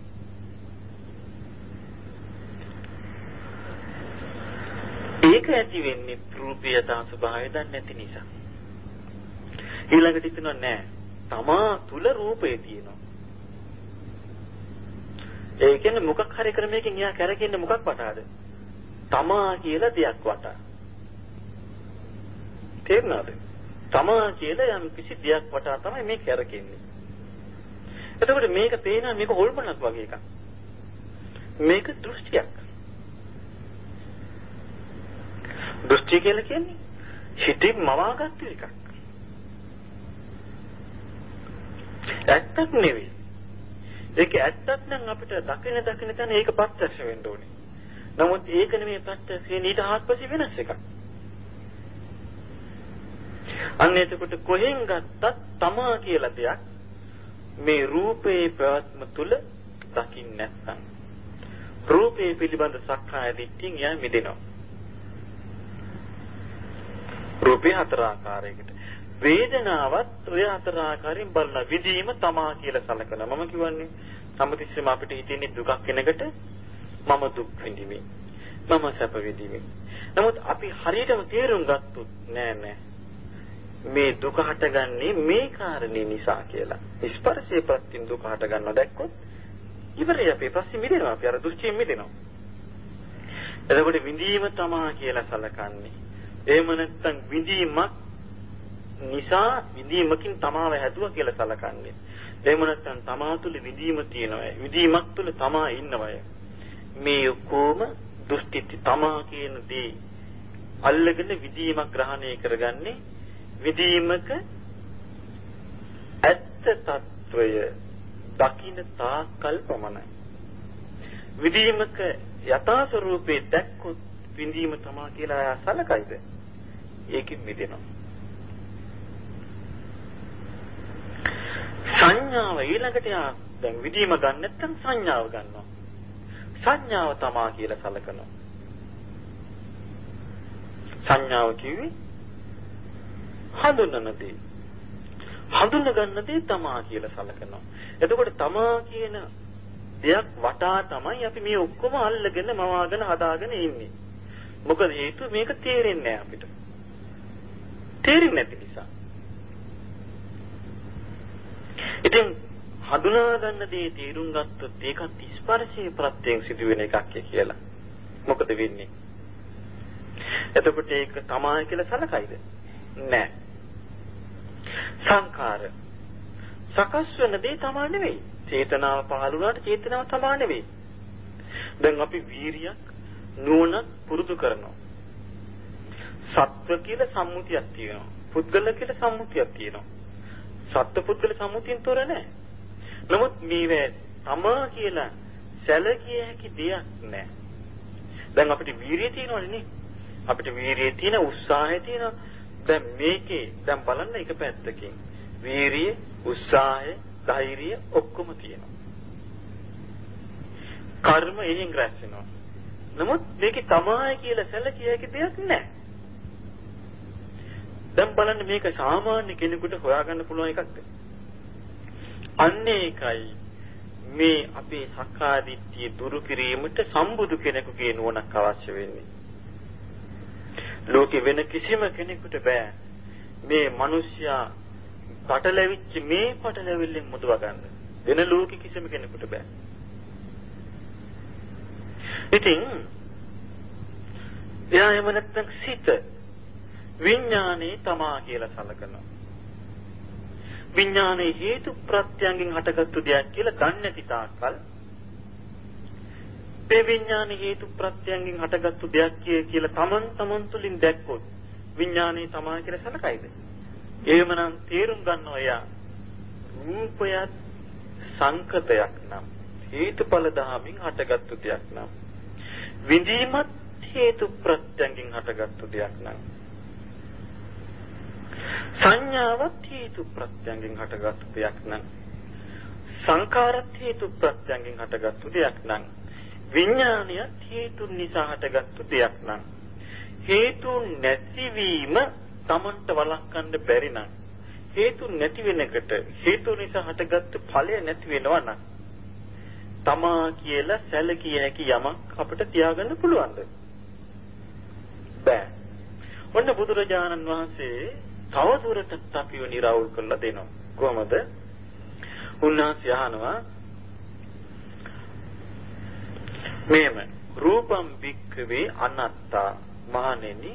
ඒක ඇති වෙන්නේ රූපය යථා ස්වභාවය දන්නේ නැති නිසා. ඊළඟට හිතනවා නෑ. තමා තුල රූපය තියෙනවා. ඒ කියන්නේ මොකක් හරි ක්‍රමයකින් එයා කරකෙන්නේ මොකක් වටාද? තමා කියලා දෙයක් වටා. තේරුණාද? තමා කියලා යම් කිසි දෙයක් වටා තමයි මේ කරකෙන්නේ. එතකොට මේක පේනවා මේක හොල්මනක් වගේ එකක්. මේක දෘෂ්ටියක්. දෘෂ්ටි කියලා කියන්නේ හිතින් මවාගත්තු එකක්. ඇත්තක් නෙවෙයි. ඒක ඇත්තක් නම් අපිට දකින දකින තැන ඒක ප්‍රත්‍යක්ෂ වෙන්න ඕනේ. නමුත් ඒක නෙමෙයි ප්‍රත්‍යක්ෂයෙන් ඊට හාත්පසින් වෙනස් එකක්. අන්න එතකොට කොහෙන් ගත්තත් තමා කියලා දෙයක් මේ රූපේ පැවැත්ම තුල දකින්න නැත්නම් රූපේ පිළිබඳ සක්කාය දිට්ඨියෙන් එයා මිදෙනවා. රූපේ හතර ආකාරයකට. වේදනාවත් ඔය හතර ආකාරයෙන් බලන විදීම තමා කියලා සලකනවා. මම කියවන්නේ සම්පතිස්සම අපිට හිතෙන්නේ දුකක් කෙනකට මම දුක් විඳිමි. මම සැප විඳිමි. නමුත් අපි හරියටම තේරුම් ගත්තොත් නෑ නෑ මේ දුක හටගන්නේ මේ කාරණේ නිසා කියලා. ස්පර්ශයේ ප්‍රත්‍යයෙන් දුක හටගන්නව දැක්කොත් ඉවරයි අපි පස්සේ මිදෙනවා. අපි අර දුෂ්ටියෙන් මිදෙනවා. එතකොට විඳීම තමා කියලා සලකන්නේ. එහෙම නැත්නම් විඳීමක් නිසා විඳීමකින් තමාව හැදුවා කියලා සලකන්නේ. එහෙම නැත්නම් තමා තුළ විඳීම තියෙනවා. විඳීමක් තුළ තමා ඉන්නවා. මේ ඔක්කොම දුෂ්ටිති තමා කියන දේ අල්ලගෙන විඳීමක් ග්‍රහණය කරගන්නේ විඳීමක ඇත්ත తত্ত্বය දකින්න තාකල් පමණයි. විඳීමක යථා ස්වરૂපේ දැක්කොත් විඳීම තමා කියලා සලකයිද? ඒකෙන් මිදෙනවා. සංඥාව ඊළඟට යා දැන් විදීම ගන්න නැත්නම් සංඥාව ගන්නවා. සංඥාව තමා කියලා සලකනවා. සංඥාව කිව්වේ හඳුනන දේ. හඳුන ගන්න දේ තමා කියලා සලකනවා. එතකොට තමා කියන දෙයක් වටා තමයි අපි මේ ඔක්කොම අල්ලගෙන මවාගෙන හදාගෙන ඉන්නේ. මොකද හේතුව මේක තේරෙන්නේ නැහැ අපිට. තේරෙන්නේ නැති නිසා. ඉතින් හඳුනා ගන්න දේ තේරුම් ගත්තොත් ඒකත් ස්පර්ශයේ ප්‍රත්‍යයෙන් සිදුවෙන එකක් කියලා. මොකද වෙන්නේ? එතකොට ඒක තමයි කියලා සලකයිද? නැහැ. සංඛාර සකස් වෙන දේ තමා නෙවෙයි. චේතනාව පහළ වුණාට චේතනාව තමා නෙවෙයි. දැන් අපි වීරියක් නුවණක් පුරුදු කරනවා. සත්ව කියලා සම්මුතියක් තියෙනවා. පුද්ගල කියලා සම්මුතියක් තියෙනවා. සත්ව පුද්ගල සම්මුතියෙන් තොර නැහැ. නමුත් මේවේ තමා කියලා සැලකිය හැකි දෙයක් නැහැ. දැන් අපිට වීරිය තියෙනවනේ නේ. අපිට වීරිය තියෙන උත්සාහය තියෙන දැන් මේකේ දැන් බලන්න එක පැත්තකින් වීරිය උත්සාහය ධෛර්යය ඔක්කොම තියෙනවා. කර්ම එයින් රැස් වෙනවා. නමුත් මේකේ තමයි කියලා සැලකිය හැකි දෙයක් නැහැ. දැන් බලන්න මේක සාමාන්‍ය කෙනෙකුට හොයාගන්න පුළුවන් එකක්ද? අන්න ඒකයි මේ අපේ සක්කාදිට්ඨිය දුරු කිරීමට සම්බුදු කෙනෙකුගේ නුවණක් අවශ්‍ය වෙන්නේ. ලෝකෙ වෙන කිසිම කෙනෙකුට බෑ මේ මිනිස්සයා පටලැවිච්ච මේ පටලැවිල්ලෙන් මුදව ගන්න. වෙන ලෝකෙ කිසිම කෙනෙකුට බෑ. ඉතින් එයා එහෙම නැත්නම් සිත විඥානේ තමා කියලා සලකනවා. විඥානේ හේතු ප්‍රත්‍යයෙන් හටගත්තු දෙයක් කියලා දන්නේ නැති තාක්කල් මේ විඥාන හේතු ප්‍රත්‍යයෙන් හටගත්තු දෙයක් කියලා තමන් තමන් තුළින් දැක්කොත් විඥානේ තමයි කියලා සලකයිද? එහෙමනම් තේරුම් ගන්නවා එයා රූපයත් සංකතයක් නම් හේතුඵල ධාමින් හටගත්තු දෙයක් නම් විඳීමත් හේතු ප්‍රත්‍යයෙන් හටගත්තු දෙයක් නම් සංඥාවත් හේතු ප්‍රත්‍යයෙන් හටගත්තු දෙයක් නම් සංකාරත් හේතු ප්‍රත්‍යයෙන් හටගත්තු දෙයක් නම් විඥානය හේතුන් නිසා හටගත්තු දෙයක් නම් හේතු නැතිවීම Tamanට වළක්වන්න බැරි නම් හේතු නැති වෙනකට හේතු නිසා හටගත්තු ඵලය නැති වෙනවා නම් තමා කියලා සැලකිය හැකි යමක් අපිට තියාගන්න පුළුවන්ද? බෑ. ඔන්න බුදුරජාණන් වහන්සේ තව දුරටත් අපිව निराවුල් කරලා දෙනවා කොහොමද උන්වහන්සේ අහනවා මේම රූපම් වික්කවේ අනත්තා මහණෙනි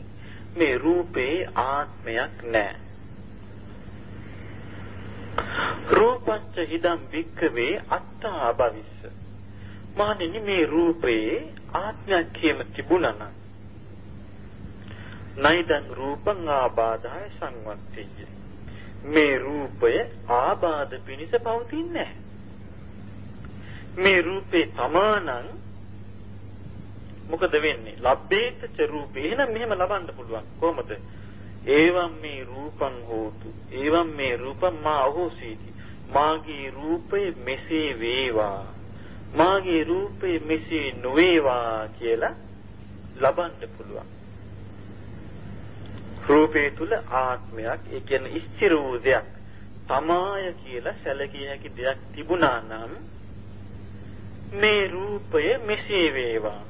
මේ රූපේ ආත්මයක් නැහැ. රූපංච හිදම් වික්කවේ අත්තා භවිස්ස. මහණෙනි මේ රූපේ ආත්මයක් කියම තිබුණා නම් නයිදන් රූපං ආබාධය සංවත්තිය. මේ රූපය ආබාධ පිණිස පවතින්නේ නැහැ. මේ රූපේ තමානං මොකද වෙන්නේ? ලබ්බේත රූපේ. එහෙනම් මෙහෙම ලබන්න පුළුවන්. කොහොමද? ඒවම් මේ රූපං හෝතු. ඒවම් මේ රූපං මා අහෝසීති. මාගේ රූපය මෙසේ වේවා. මාගේ රූපය මෙසේ නොවේවා කියලා ලබන්න පුළුවන්. රූපේ තුල ආත්මයක් ඒ කියන්නේ ස්ථිර වූ දෙයක් තමාය කියලා සැලකිය හැකි දෙයක් තිබුණා නම් මේ රූපය මෙසේ වේවා.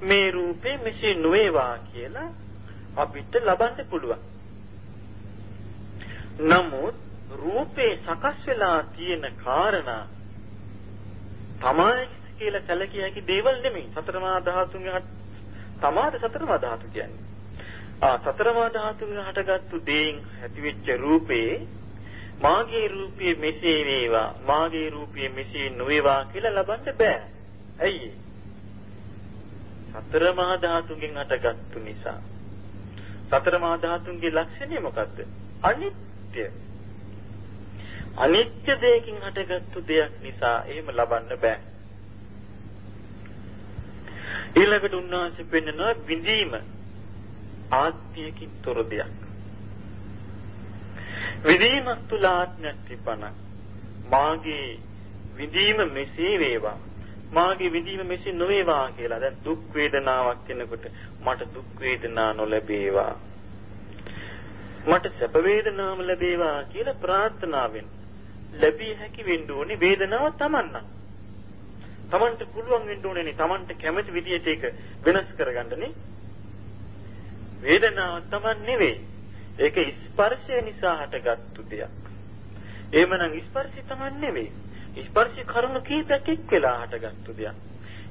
මේ රූපේ මෙසේ නොවේවා කියලා අපිට ලබන්න පුළුවන්. නමුත් රූපේ සකස් වෙලා තියෙන කාරණා තමයි කියලා සැලකිය හැකි දේවල් නෙමෙයි. සතරමා ධාතුන්ගේ තමාද සතරමා ධාතු කියන්නේ. ආ සතරමා ධාතුන්ගෙන් හටගත්තු දේෙන් ඇතිවෙච්ච රූපේ මාගේ රූපය මෙසේ වේවා මාගේ රූපය මෙසේ නොවේවා කියලා ලබන්න බෑ. ඇයි? සතර මහා ධාතුන්ගෙන් හටගත්තු නිසා. සතර මහා ධාතුන්ගේ ලක්ෂණය මොකද්ද? අනිත්‍ය. අනිත්‍ය දෙයකින් හටගත්තු දෙයක් නිසා එහෙම ලබන්න බෑ. ඊළඟට උන්වහන්සේ පෙන්නනවා විඳීම ආත්මයකින් තොර දෙයක්. විදීමක් තුල ආත්මයක් තිබ්බනම් මාගේ විදීම මෙසේ වේවා. මාගේ විදීම මෙසේ නොවේවා කියලා. දැන් දුක් වේදනාවක් කෙනකොට මට දුක් වේදනා නොලැබේවා. මට සැප වේදනාම ලැබේවා කියලා ප්‍රාර්ථනාවෙන් ලැබිය හැකි වෙන්න ඕනේ වේදනාව තමන්නම් තමන්ට පුළුවන් වෙන්න ඕනේ තමන්ට කැමති විදියට ඒක වෙනස් කරගන්නනේ වේදනාව තමන් නෙවෙයි ඒක ස්පර්ශය නිසා හටගත්තු දෙයක්. එහෙමනම් ස්පර්ශය තමයි නෙවෙයි. ස්පර්ශي කරුණු කීපයක් එක් වෙලා හටගත්තු දෙයක්.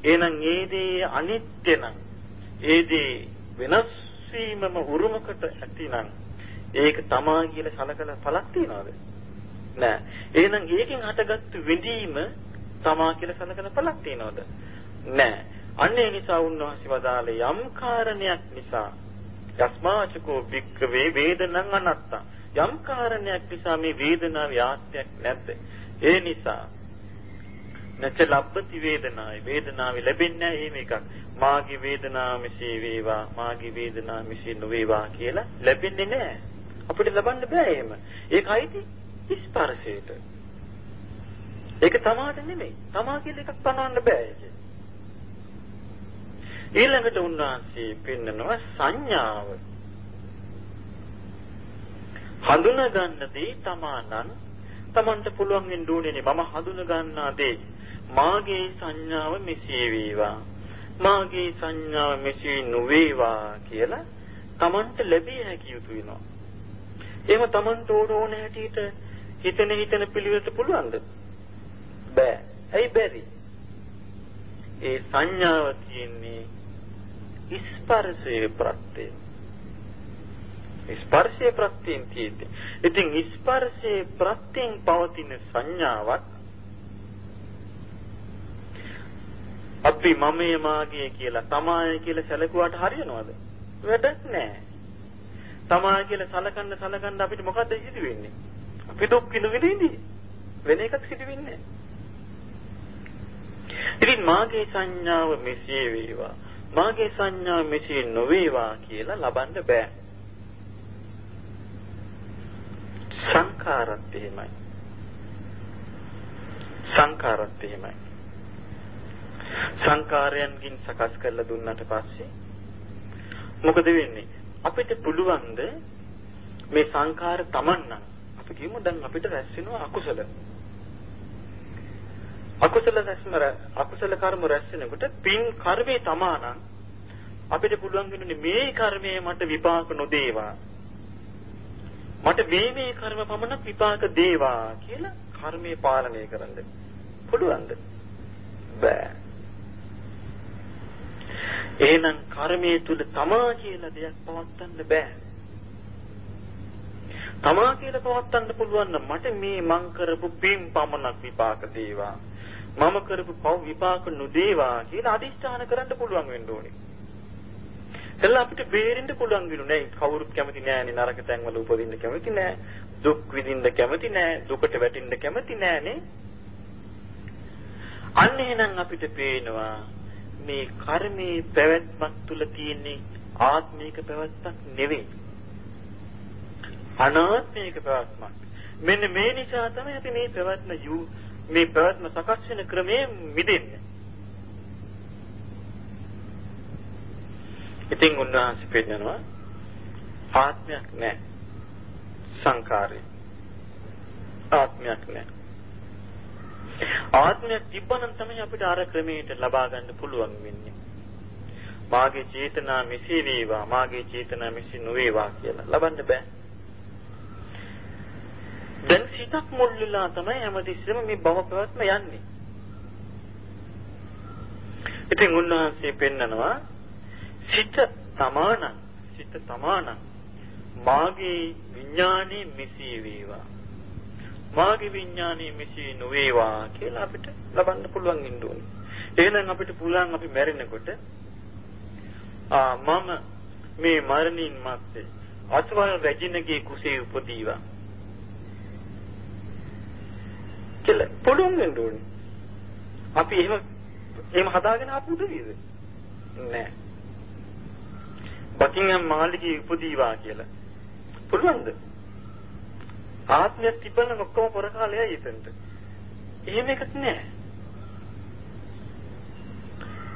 එහෙනම් ඒ දේ අනිත්‍ය නම් ඒ දේ වෙනස් වීමම උරුමකට ඇතිනම් ඒක තමා කියලා සලකලා පළක් තියනවද? නෑ. එහෙනම් ඒකෙන් හටගත්තු විඳීම තමා කියලා සලකලා පළක් තියනවද? නෑ. අන්න ඒ නිසා උන්වහන්සේ වදාළේ යම් කාරණයක් නිසා යස්මාචකෝ වික්කවේ වේදනං අනත්තා. යම් කාරණයක් නිසා මේ වේදනාවේ ආත්මයක් නැද්ද? ඒ නිසා නැච ලබ්බති වේදනායි වේදනාවේ ලැබෙන්නේ නැහැ මේකක්. මාගේ වේදනාව මෙසේ වේවා මාගේ වේදනාව මෙසේ නොවේවා කියලා ලැබෙන්නේ නැහැ. අපිට ලබන්න බෑ එහෙම. ඒකයිති ස්පර්ශයට. ඒක තමාට නෙමෙයි. තමා කියලා එකක් පනවන්න බෑ ඒක. ඊළඟට උන්වහන්සේ පෙන්නනවා සංඥාව. හඳුනා ගන්න දේ තමානන් තමන්ට පුළුවන් වෙන්න ඕනේ මම හඳුනා ගන්නා දේ මාගේ සංඥාව මෙසේ වේවා මාගේ සංඥාව මෙසේ නොවේවා කියලා තමන්ට ලැබිය හැකි යුතු වෙනවා. එහෙම තමන්ට ඕන ඕන හැටියට හිතන හිතන පිළිවෙලට පුළුවන්ද? බෑ. ඇයි බැරි? ඒ සංඥාව තියෙන්නේ ස්පර්ශයේ ප්‍රත්‍යය. ස්පර්ශයේ ප්‍රත්‍යයෙන් තියෙන්නේ. ඉතින් ස්පර්ශයේ ප්‍රත්‍යයෙන් පවතින සංඥාවක් අපි මමයේ මාගේ කියලා තමාය කියලා සැලකුවාට හරියනවද? වැඩක් නැහැ. තමාය කියලා සලකන්න සලකන්න අපිට මොකද්ද සිදු වෙන්නේ? අපි දුක් විඳින්නේ වෙන එකක් සිදු වෙන්නේ ඉතින් මාගේ සංඥාව මෙසේ වේවා මාගේ සංඥා මෙසේ නොවේවා කියලා ලබන්න බෑ. සංඛාරත් එහෙමයි. සංඛාරත් එහෙමයි. සංකාරයන්ගින් සකස් කරලා දුන්නට පස්සේ මොකද වෙන්නේ? අපිට පුළුවන්ද මේ සංකාර තමන්නම් අපි කියමු දැන් අපිට රැස් වෙනවා අකුසල. අකුසල රැස්ම අකුසල කර්ම රැස් වෙනකොට පින් කර්මේ තමානම් අපිට පුළුවන් වෙනුනේ මේ කර්මය මට විපාක නොදේවා. මට මේ මේ කර්ම පමණක් විපාක දේවා කියලා කර්මය පාලනය කරන්න පුළුවන්ද? බෑ. එහෙනම් කර්මයේ තුල තමා කියලා දෙයක් පවත්වන්න බෑ. තමා කියලා පවත්වන්න පුළුවන් නම් මට මේ මං කරපු පින් පමණක් විපාක දේවා. මම කරපු පව් විපාක නොදේවා කියලා අදිෂ්ඨාන කරන්න පුළුවන් වෙන්න ඕනේ. එතන අපිට බේරෙන්න පුළුවන් විනුනේ කවුරුත් කැමති නෑනේ නරක තැන්වල උපදින්න කැමති නෑ. දුක් විඳින්න කැමති නෑ. දුකට වැටෙන්න කැමති නෑනේ. අන්න එහෙනම් අපිට පේනවා මේ කර්මයේ පැවැත්මක් තුල තියෙන්නේ ආත්මික පැවැත්මක් නෙවෙයි. අනාත්මික පැවැත්මක්. මෙන්න මේ නිසා තමයි අපි මේ පැවැත්ම යු මේ පැවැත්ම සකස් වෙන ක්‍රමයෙන් මිදෙන්නේ. ඉතින් උන්වහන්සේ පෙන්නනවා ආත්මයක් නැහැ. සංකාරය. ආත්මයක් නැහැ. ආත්මයක් තිබ්බනම් තමයි අපිට අර ක්‍රමයට ලබා ගන්න පුළුවන් වෙන්නේ. මාගේ චේතනා මෙසේ වේවා, මාගේ චේතනා මෙසේ නොවේවා කියලා ලබන්න බෑ. දැන් සිතක් මුල් වෙලා තමයි හැමතිස්සෙම මේ භව ප්‍රවත්ම යන්නේ. ඉතින් උන්වහන්සේ පෙන්නනවා සිත සමානං සිත සමානං මාගේ විඥානේ මෙසේ වේවා මාගේ විඥානේ මෙසේ නොවේවා කියලා අපිට ලබන්න පුළුවන් ඉන්න ඕනේ. එහෙනම් අපිට පුළුවන් අපි මැරෙනකොට ආ මම මේ මරණින් මත්තේ අසවල් රැජිනගේ කුසේ උපදීවා කියලා පුළුවන් වෙන්න ඕනේ. අපි එහෙම එහෙම හදාගෙන ආපු උදවියද? නෑ. බකින්හම් මාලිගයේ උපදීවා කියලා. පුළුවන්ද? ආත්මයක් තිබ්බනම් ඔක්කොම පොර කාලයයි එතනට. එහෙම එකක් නෑ.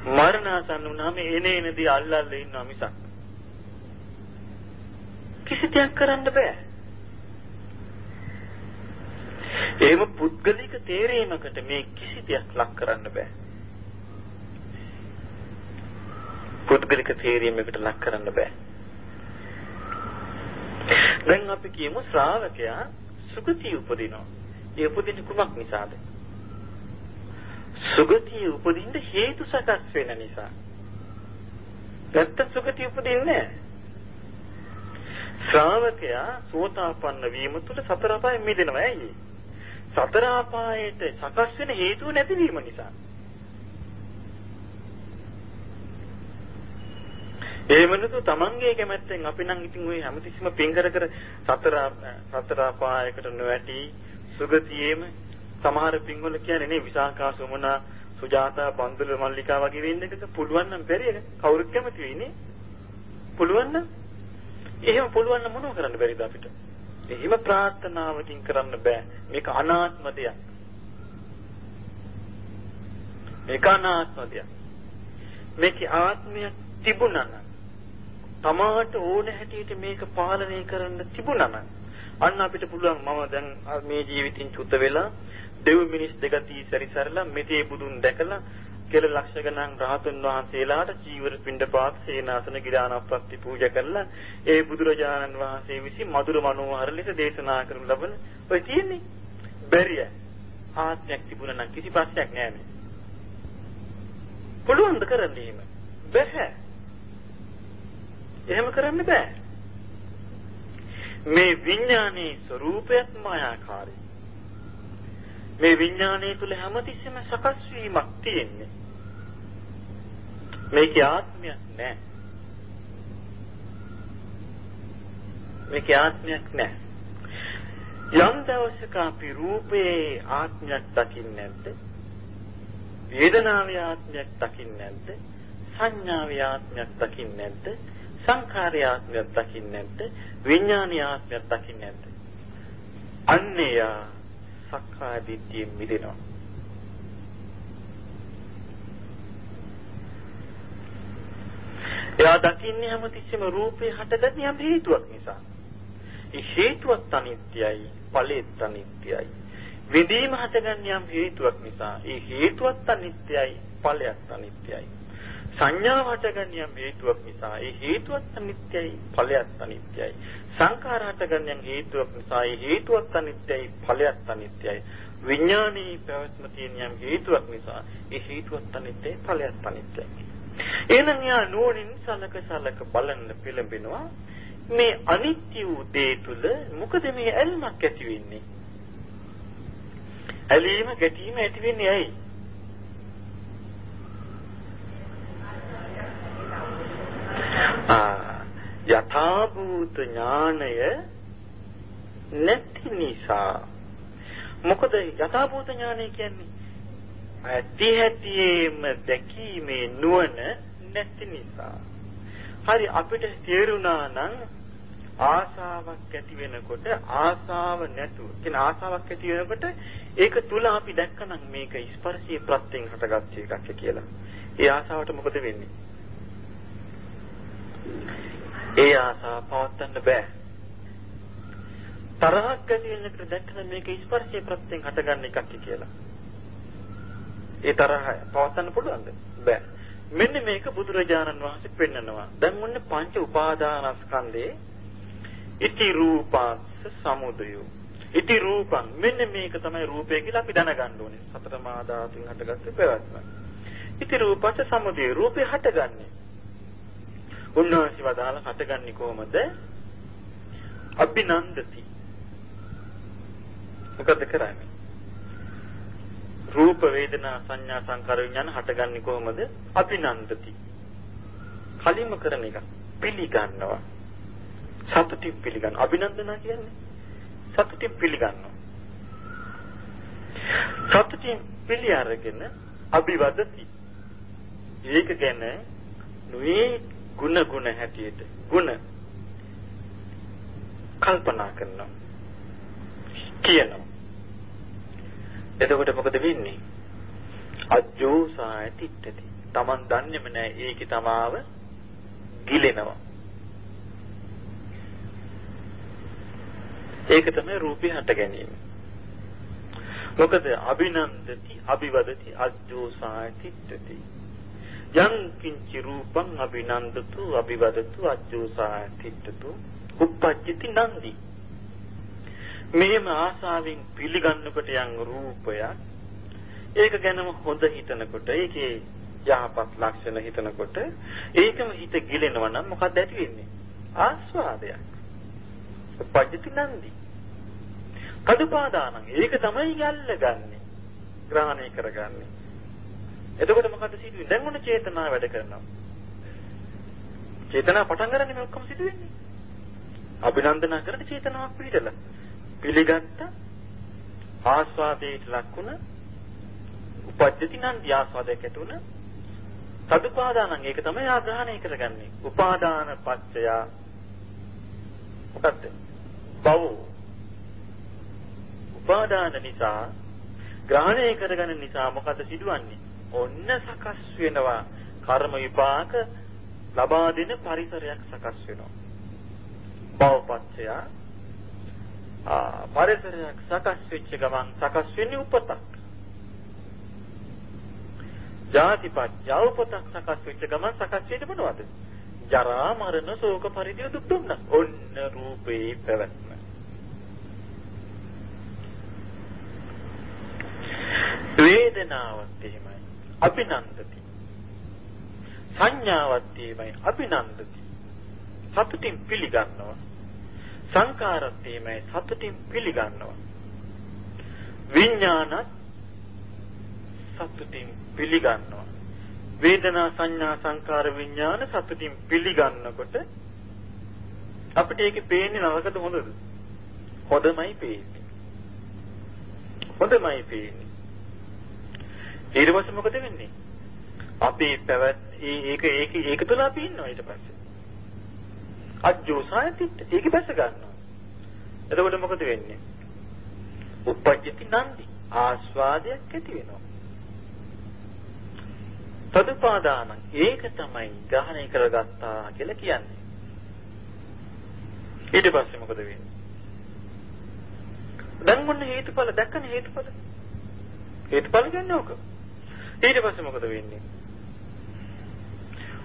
මරණාසන්න වුණාම එනේ එනදී අල්ලල්ල ඉන්නවා මිසක්. කිසි දෙයක් කරන්න බෑ. එහෙම පුද්ගලික තේරීමකට මේ කිසි දෙයක් ලක් කරන්න බෑ. පුද්ගලික තේරීමකට ලක් කරන්න බෑ. දැන් අපි කියමු ශ්‍රාවකයා සුගතිය උපදිනවා. ඒ උපදින්නේ කුමක් නිසාද? සුගතිය උපදින්න හේතු සකස් වෙන නිසා. නැත්තම් සුගතිය උපදින්නේ නැහැ. ශ්‍රාවකයා සෝතාපන්න වීම තුළ සතර අපායෙන් මිදෙනවා. ඇයි? සතර අපායට සකස් වෙන හේතුව නැතිවීම නිසා. ඒ වෙනතු තමන්ගේ කැමැත්තෙන් අපි නම් ඉතින් ওই හැමතිස්සෙම පින් කර කර සතර සතර අපායකට නොවැටි සුගතියේම සමහර පින්වල කියන්නේ නේ විසාකා සුමනා සුජාතා බන්දුල මල්ලිකා වගේ වෙන්න එකද පුළුවන් නම් බැරිද කවුරුත් කැමති වෙන්නේ පුළුවන් නම්. එහෙම පුළුවන් නම් මොනව කරන්න බැරිද අපිට? එහෙම ප්‍රාර්ථනාවකින් කරන්න බෑ. මේක අනාත්ම දෙයක්. මේක අනාත්ම දෙයක්. මේකේ ආත්මයක් තිබුණා නම් තමාට ඕන හැටියට මේක පාලනය කරන්න තිබුණා නම් අන්න අපිට පුළුවන් මම දැන් මේ ජීවිතින් චුත වෙලා දෙව් මිනිස් දෙගතී සැරිසරලා මෙතේ බුදුන් දැකලා කෙල ලක්ෂ ගණන් රහතුන් වහන්සේලාට චීවර පිණ්ඩපාත සේනාසන ගිරානප්‍රත්ති පූජා කරලා ඒ බුදුරජාණන් වහන්සේ විසින් මధుර මනෝහර ලෙස දේශනා කරනු ලබන ඔය තියෙන්නේ බැරිය ආත්මයක් තිබුණා නම් කිසි ප්‍රශ්නයක් නෑ මේ පුළුවන් ද කරන්නේ එහෙම බැහැ එහෙම කරන්න බෑ. මේ විඥානයේ ස්වરૂපයත් මායාකාරයි. මේ විඥානයේ තුල හැමතිස්සෙම සකස් වීමක් තියෙන්නේ. මේකේ ආත්මයක් නැහැ. මේකේ ආත්මයක් නැහැ. යම් දවසක අපි රූපේ ආත්මයක් දකින්නේ නැද්ද? වේදනාවේ ආත්මයක් දකින්නේ නැද්ද? සංඥාවේ ආත්මයක් දකින්නේ නැද්ද? සංඛාරය ආත්මයක් දකින්නේ නැද්ද? විඥානීය ආත්මයක් දකින්නේ නැද්ද? අන්නේය සක්කාය දිට්ඨියෙන් මිදෙනවා. එයා දකින්නේ හැමතිස්සෙම රූපේ හටගන්නේ යම් හේතුවක් නිසා. ඒ හේතුවත් අනිත්‍යයි, ඵලෙත් අනිත්‍යයි. විදීම හටගන්නේ යම් හේතුවක් නිසා. ඒ හේතුවත් අනිත්‍යයි, ඵලයත් අනිත්‍යයි. සංඥාව හටගන්නේ යම් හේතුවක් නිසා ඒ හේතුවත් අනිත්‍යයි ඵලයත් අනිත්‍යයි සංඛාර හටගන්නේ යම් හේතුවක් නිසා ඒ හේතුවත් අනිත්‍යයි ඵලයත් අනිත්‍යයි විඥානී පැවැත්ම තියෙන යම් හේතුවක් නිසා ඒ හේතුවත් අනිත්‍යයි ඵලයත් අනිත්‍යයි එහෙනම් යා නෝනින් සලක සලක බලන්න පෙළඹෙනවා. මේ අනිත්‍ය වූ දේ තුල මොකද මේ ඇල්මක් ඇති වෙන්නේ? ඇලීම ගැටීම ඇති වෙන්නේ ඇයි? යථාභූත ඥානය නැති නිසා. මොකද යථාභූත ඥානය කියන්නේ? ඇති හැටියේම දැකීමේ නුවණ නැති නිසා. හරි අපිට තේරුණා නම් ආසාවක් ඇති වෙනකොට ආසාව නැතුව කියන ආසාවක් ඇති වෙනකොට ඒක තුල අපි දැක්කනම් මේක ස්පර්ශයේ ප්‍රත්‍යයෙන් හටගත් එකක් කියලා. ඒ ආසාවට මොකද වෙන්නේ? ඒ ආසාව පවත්වන්න බෑ. තරහක් ඇති වෙනකොට දැක්කනම් මේක ස්පර්ශයේ ප්‍රත්‍යයෙන් හටගන්න එකක් කියලා. ඒ තරහ පවත්වන්න පුළුවන්ද? බෑ. මෙන්න මේක බුදුරජාණන් වහන්සේ පෙන්නනවා. දැන් මොන්න පංච උපාදානස්කන්ධේ ඉති රූපස්ස සමුදය. ඉති රූපං මෙන්න මේක තමයි රූපය කියලා අපි දැනගන්න ඕනේ. සතර මා ධාතුන් හටගත්ත පැවැත්ම. ඉති රූපස්ස සමුදය රූපේ හටගන්නේ. උන්වහන්සේ වදාලා හටගන්නේ කොහොමද? අභිනන්දති. මොකද කරන්නේ? රූප වේදනා සංඥා සංකාර විඥාන හටගන්නේ කොහොමද? අභිනන්දති. කලින්ම කරන එක පිළිගන්නවා. සතුටින් පිළිගන්න. අභිනන්දනා කියන්නේ සතුටින් පිළිගන්නවා. සතුටින් පිළි අරගෙන අභිවදති. ඒක ගැන නුයි ಗುಣ ಗುಣ හැටියට ಗುಣ කල්පනා කරනවා. කියනවා. එතකොට මොකද වෙන්නේ? අජෝසාය තිට්ඨති. Taman දන්නේම නැහැ ඒකේ තමාව ගිලෙනවා. ඒක තමයි රූපේ හට ගැනීම. මොකද අභිනන්දති අභිවදති අජ්ජෝසාය තිට්ඨති. යං කිංචි රූපං අභිනන්දතු අභිවදතු අජ්ජෝසාය තිට්ඨතු උප්පජ්ජති නන්දි. මෙහෙම ආසාවෙන් පිළිගන්නකොට යම් රූපයක් ඒක ගැනම හොඳ හිතනකොට ඒකේ යහපත් ලක්ෂණ හිතනකොට ඒකම හිත ගිලෙනවා නම් මොකක්ද ඇති වෙන්නේ? ආස්වාදයක්. උපජ්ජති නන්දි කදුපාදානං. ඒක තමයි යල්ලගන්නේ ග්‍රහණය කරගන්නේ. එතකොට මොකද සිදුවෙන්නේ? දැන් මොන චේතනාව වැඩ කරනවා. චේතනාව පටන් ගන්න මේ ඔක්කොම සිදුවෙන්නේ. අභිනන්දනා කරන චේතනාවක් පිළිදලා පිළිගත්ත. ආස්වාදයට ලක්ුණ උපජ්ජති නන්දි ආස්වාදයක් ඇතුණ සදුපාදානං ඒක තමයි ආග්‍රහණය කරගන්නේ. උපාදාන පත්‍ය මොකද්ද? බව. උපාදාන නිසා ග්‍රහණය කරගන්න නිසා මොකද සිදුවන්නේ? ඔන්න සකස් වෙනවා. කර්ම විපාක ලබා දෙන පරිසරයක් සකස් වෙනවා. භවපත්‍ය පරිසරයක් සකස් වෙච්ච ගමන් සකස් වෙන්නේ උපතක්. ජාතිපත්‍ය උපතක් සකස් වෙච්ච ගමන් සකස් වෙන්නේ මොනවද? ජරා මරණ ශෝක පරිදේ දුක් දුන්න. ඔන්න රූපේ පැවැත්ම. වේදනාවත් එහෙමයි. අභිනන්දති. සංඥාවත් එහෙමයි. අභිනන්දති. සතුටින් පිළිගන්නවා. සංකාරත් එහෙමයි සතුටින් පිළිගන්නවා. විඥානත් සතුටින් පිළිගන්නවා. වේදනා සංඥා සංකාර විඥාන සතුටින් පිළිගන්නකොට අපිට ඒකේ පේන්නේ නරකද හොඳද? හොඳමයි පේන්නේ. හොඳමයි පේන්නේ. ඊට පස්සේ මොකද වෙන්නේ? අපි පැවැත් ඒක ඒක ඒක තුල අපි ඉන්නවා ඊට පස්සේ. අජ්ජෝසායතිත් ඒක බැස ගන්නවා. එතකොට මොකද වෙන්නේ? උපජ්ජති නන්දි ආස්වාදයක් ඇති වෙනවා. තදුපාදාන ඒක තමයි ග්‍රහණය කරගත්තා කියලා කියන්නේ. ඊට පස්සේ මොකද වෙන්නේ? දැන් මොන හේතුඵල දැක්කනේ හේතුඵල. හේතුඵල කියන්නේ ඕක. ඊට පස්සේ මොකද වෙන්නේ?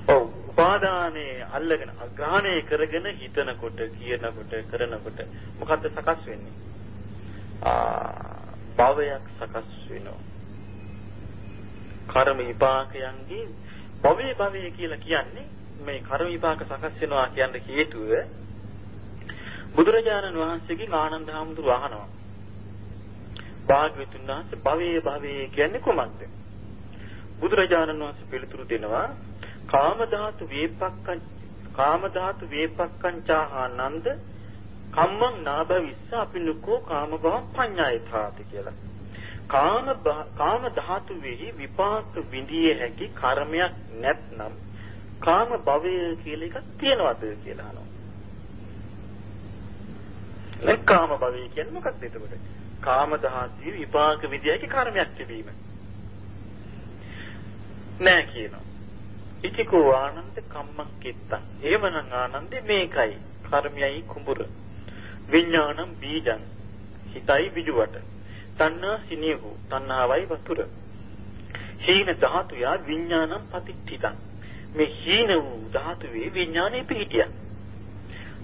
ඔව් උපාදානයේ අල්ලගෙන අග්‍රහණය කරගෙන හිතනකොට කියනකොට කරනකොට මොකද්ද සකස් වෙන්නේ? ආ භවයක් සකස් වෙනවා. කර්ම විපාකයන්ගේ භවයේ භවයේ කියලා කියන්නේ මේ කර්ම විපාක සකස් වෙනවා කියන හේතුව බුදුරජාණන් වහන්සේගෙන් ආනන්ද හාමුදුරුවෝ අහනවා. භාග්‍යවතුන් වහන්සේ භවයේ භවයේ කියන්නේ කොහොමද? බුදුරජාණන් වහන්සේ පිළිතුරු දෙනවා කාම ධාතු වේපක්කං කාම ධාතු වේපක්කං චාහානන්ද කම්මං නාභවිස්ස අපිනුකෝ කාම භව පඤ්ඤායථාති කියලා. කාම කාම ධාතුවේ විපාක විඳිය හැකි කර්මයක් නැත්නම් කාම භවය කියලා එකක් තියනවද කියලා අහනවා. දැන් කාම භවය කියන්නේ මොකක්ද එතකොට? කාම ධාතුවේ විපාක විඳිය හැකි කර්මයක් තිබීම. නෑ කියනවා. ඉතිකෝ ආනන්ද කම්මං කිත්තං. එවනම් ආනන්දේ මේකයි. කර්මයයි කුඹුර. විඥානම් බීජං. හිතයි බිජුවට. තණ්හා සිනියහු. තණ්හාවයි වතුර. හීන ධාතුය විඥානම් පතිට්ඨිතං. මේ හීන වූ ධාතුවේ විඥානේ පිහිටියා.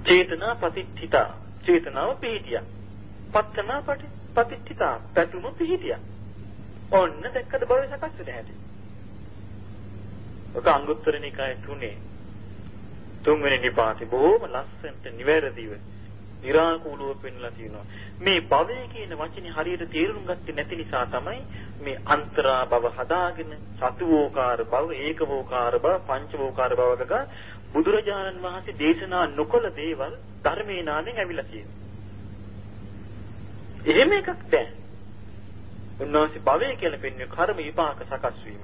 චේතනා පතිට්ඨිතා. චේතනාව පිහිටියා. පත්තනා පතිට්ඨිතා. පැතුම පිහිටියා. ඔන්න දැක්කද භවය සකස් වෙන හැටි. ඔක අංගුත්තර නිකායේ තුනේ තුන්වෙනි නිපාතේ බොහොම ලස්සනට නිවැරදිව निराකූලව පෙන්ලා තියෙනවා. මේ භවය කියන වචනේ හරියට තේරුම් ගත්තේ නැති නිසා තමයි මේ අන්තරා භව හදාගෙන චතුවෝකාර භව, ඒකවෝකාර භව, පංචවෝකාර භව වගක බුදුරජාණන් වහන්සේ දේශනා නොකළ දේවල් ධර්මේ නාමයෙන් ඇවිල්ලා තියෙනවා. එහෙම එකක් නැහැ. උන්වහන්සේ භවය කියලා පෙන්වන්නේ කර්ම විපාක සකස් වීම.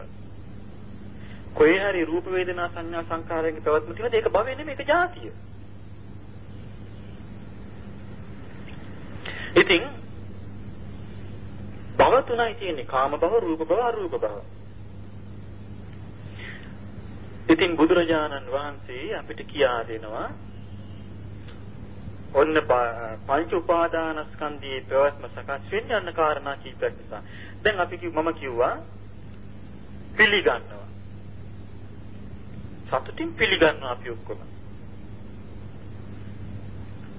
කොහේ හරි රූප වේදනා සංඥා සංකාරයන්ගේ පැවැත්ම තියෙනද ඒක භවය නෙමෙයි ඒක ජාතිය. ඉතින් භව තුනයි තියෙන්නේ කාම භව රූප භව අරූප භව. ඉතින් බුදුරජාණන් වහන්සේ අපිට කියා දෙනවා ඔන්න පංච උපාදානස්කන්ධයේ ප්‍රවත්ම සකස් වෙන්නේ අන්න කාරණා කීපයක් නිසා. දැන් අපි මම කිව්වා පිළිගන්නවා. සතුටින් පිළිගන්නවා අපි ඔක්කොම.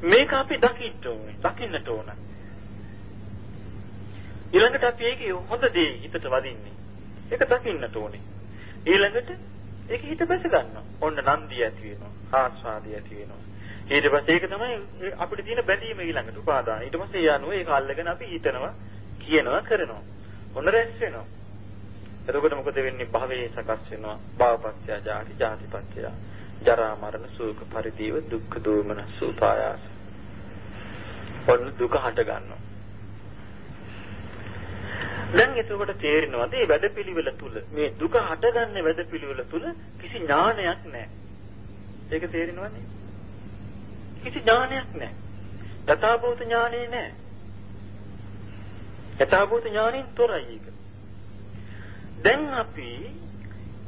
මේක අපි දකින්න ඕනේ, දකින්නට ඕන. ඊළඟට අපි ඒකේ හොඳ දේ හිතට වදින්නේ. ඒක දකින්නට ඕනේ. ඊළඟට ඒක හිත බැස ගන්නවා. ඔන්න නන්දිය ඇති වෙනවා, ආස්වාදිය ඇති වෙනවා. ඊට පස්සේ ඒක තමයි අපිට තියෙන බැඳීම ඊළඟට උපාදාන. ඊට පස්සේ ඒ අනුව ඒක අල්ලගෙන අපි හිතනවා, කියනවා, කරනවා. ඔන්න රැස් වෙනවා. එතකොට මොකද වෙන්නේ? භවයේ සකස් වෙනවා. භවපත්‍ය ජාති ජාතිපත්‍ය ජරා මරණ ශෝක පරිදේව දුක්ඛ දෝමන සුපායාස ඔන්න දුක හට ගන්නවා. දැන් එතකොට තේරෙනවා මේ වැඩපිළිවෙල තුල මේ දුක හටගන්න වැඩපිළිවෙල තුල කිසි ඥානයක් නැහැ. ඒක තේරෙනවනේ? කිසි ඥානයක් නැහැ. යථාභූත ඥානෙ නැහැ. යථාභූත ඥානෙන් තොරයි ඒක. දැන් අපි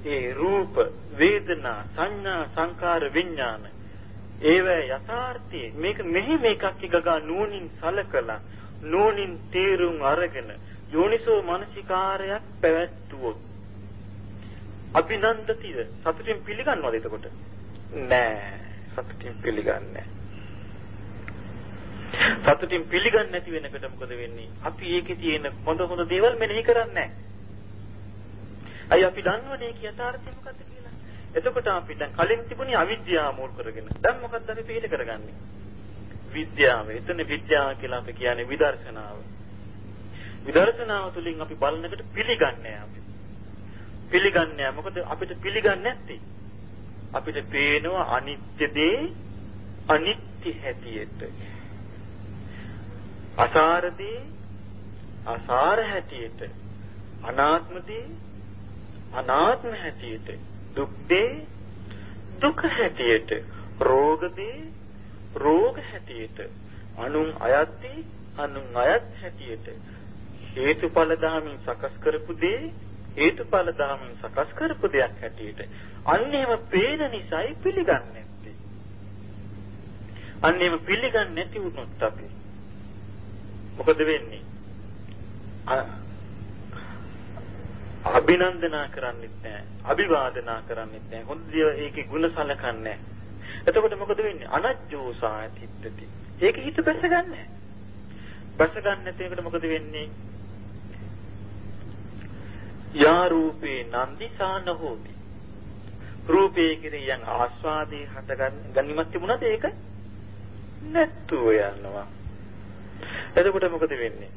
ඒ රූප වේදනා සංඥා සංකාර විඥාන ඒවැ යථාර්ථයේ මේක මෙහි මේකක් එකගා නූනින් සලකලා නූනින් තේරුම් අරගෙන යෝනිසෝ මනසිකාරයක් පැවැත්වුවොත් අභිනන්දතිද සතුටින් පිළිගන්නවද එතකොට? නෑ සතුටින් පිළිගන්නේ සතුටින් පිළිගන්නේ නැති වෙනකොට මොකද වෙන්නේ? අපි ඒකේ තියෙන හොඳ හොඳ දේවල් මෙනෙහි කරන්නේ නැහැ අයි අපි දන්නවනේ ඒක යථාර්ථය මොකද්ද කියලා. එතකොට අපි දැන් කලින් තිබුණේ අවිද්‍යාව මූල කරගෙන. දැන් මොකද්ද අපි පිළිට කරගන්නේ? විද්‍යාව. එතන විද්‍යාව කියලා අපි කියන්නේ විදර්ශනාව. විදර්ශනාව තුළින් අපි බලනකට පිළිගන්නේ අපි. පිළිගන්නේ මොකද අපිට පිළිගන්නේ නැත්තේ. අපිට පේනවා අනිත්‍ය දේ අනිත්‍ය හැටියට. අසාර දේ අසාර හැටියට. අනාත්ම දේ අනාත්ම හැටියට දුක් දේ දුක හැටියට රෝග දේ රෝග හැටියට අනුන් අයත් දේ අනුන් අයත් හැටියට හේතුඵල ධාමින් සකස් කරපු දේ හේතුඵල ධාමින් සකස් කරපු දෙයක් හැටියට. අන්නේම පේන නිසායි පිළිගන්නේ. නැත්තේ අන්නේම පිළිගන්නේ නැති වුණොත් අපි මොකද වෙන්නේ? අභිනන්දනා කරන්නෙත් නැහැ. අභිවාදනා කරන්නෙත් නැහැ. හොඳ දේව ඒකේ ಗುಣ සලකන්නේ එතකොට මොකද වෙන්නේ? අනජ්ජෝසා තිත්තති. ඒක හිත බැසගන්නේ. බැසගන්න නැතේකට මොකද වෙන්නේ? යා රූපේ නන්දිසාන හෝති. රූපේ කිරියන් ආස්වාදේ හට ගන්නීමක් තිබුණාද ඒක? නැත්තුව යනවා. එතකොට මොකද වෙන්නේ?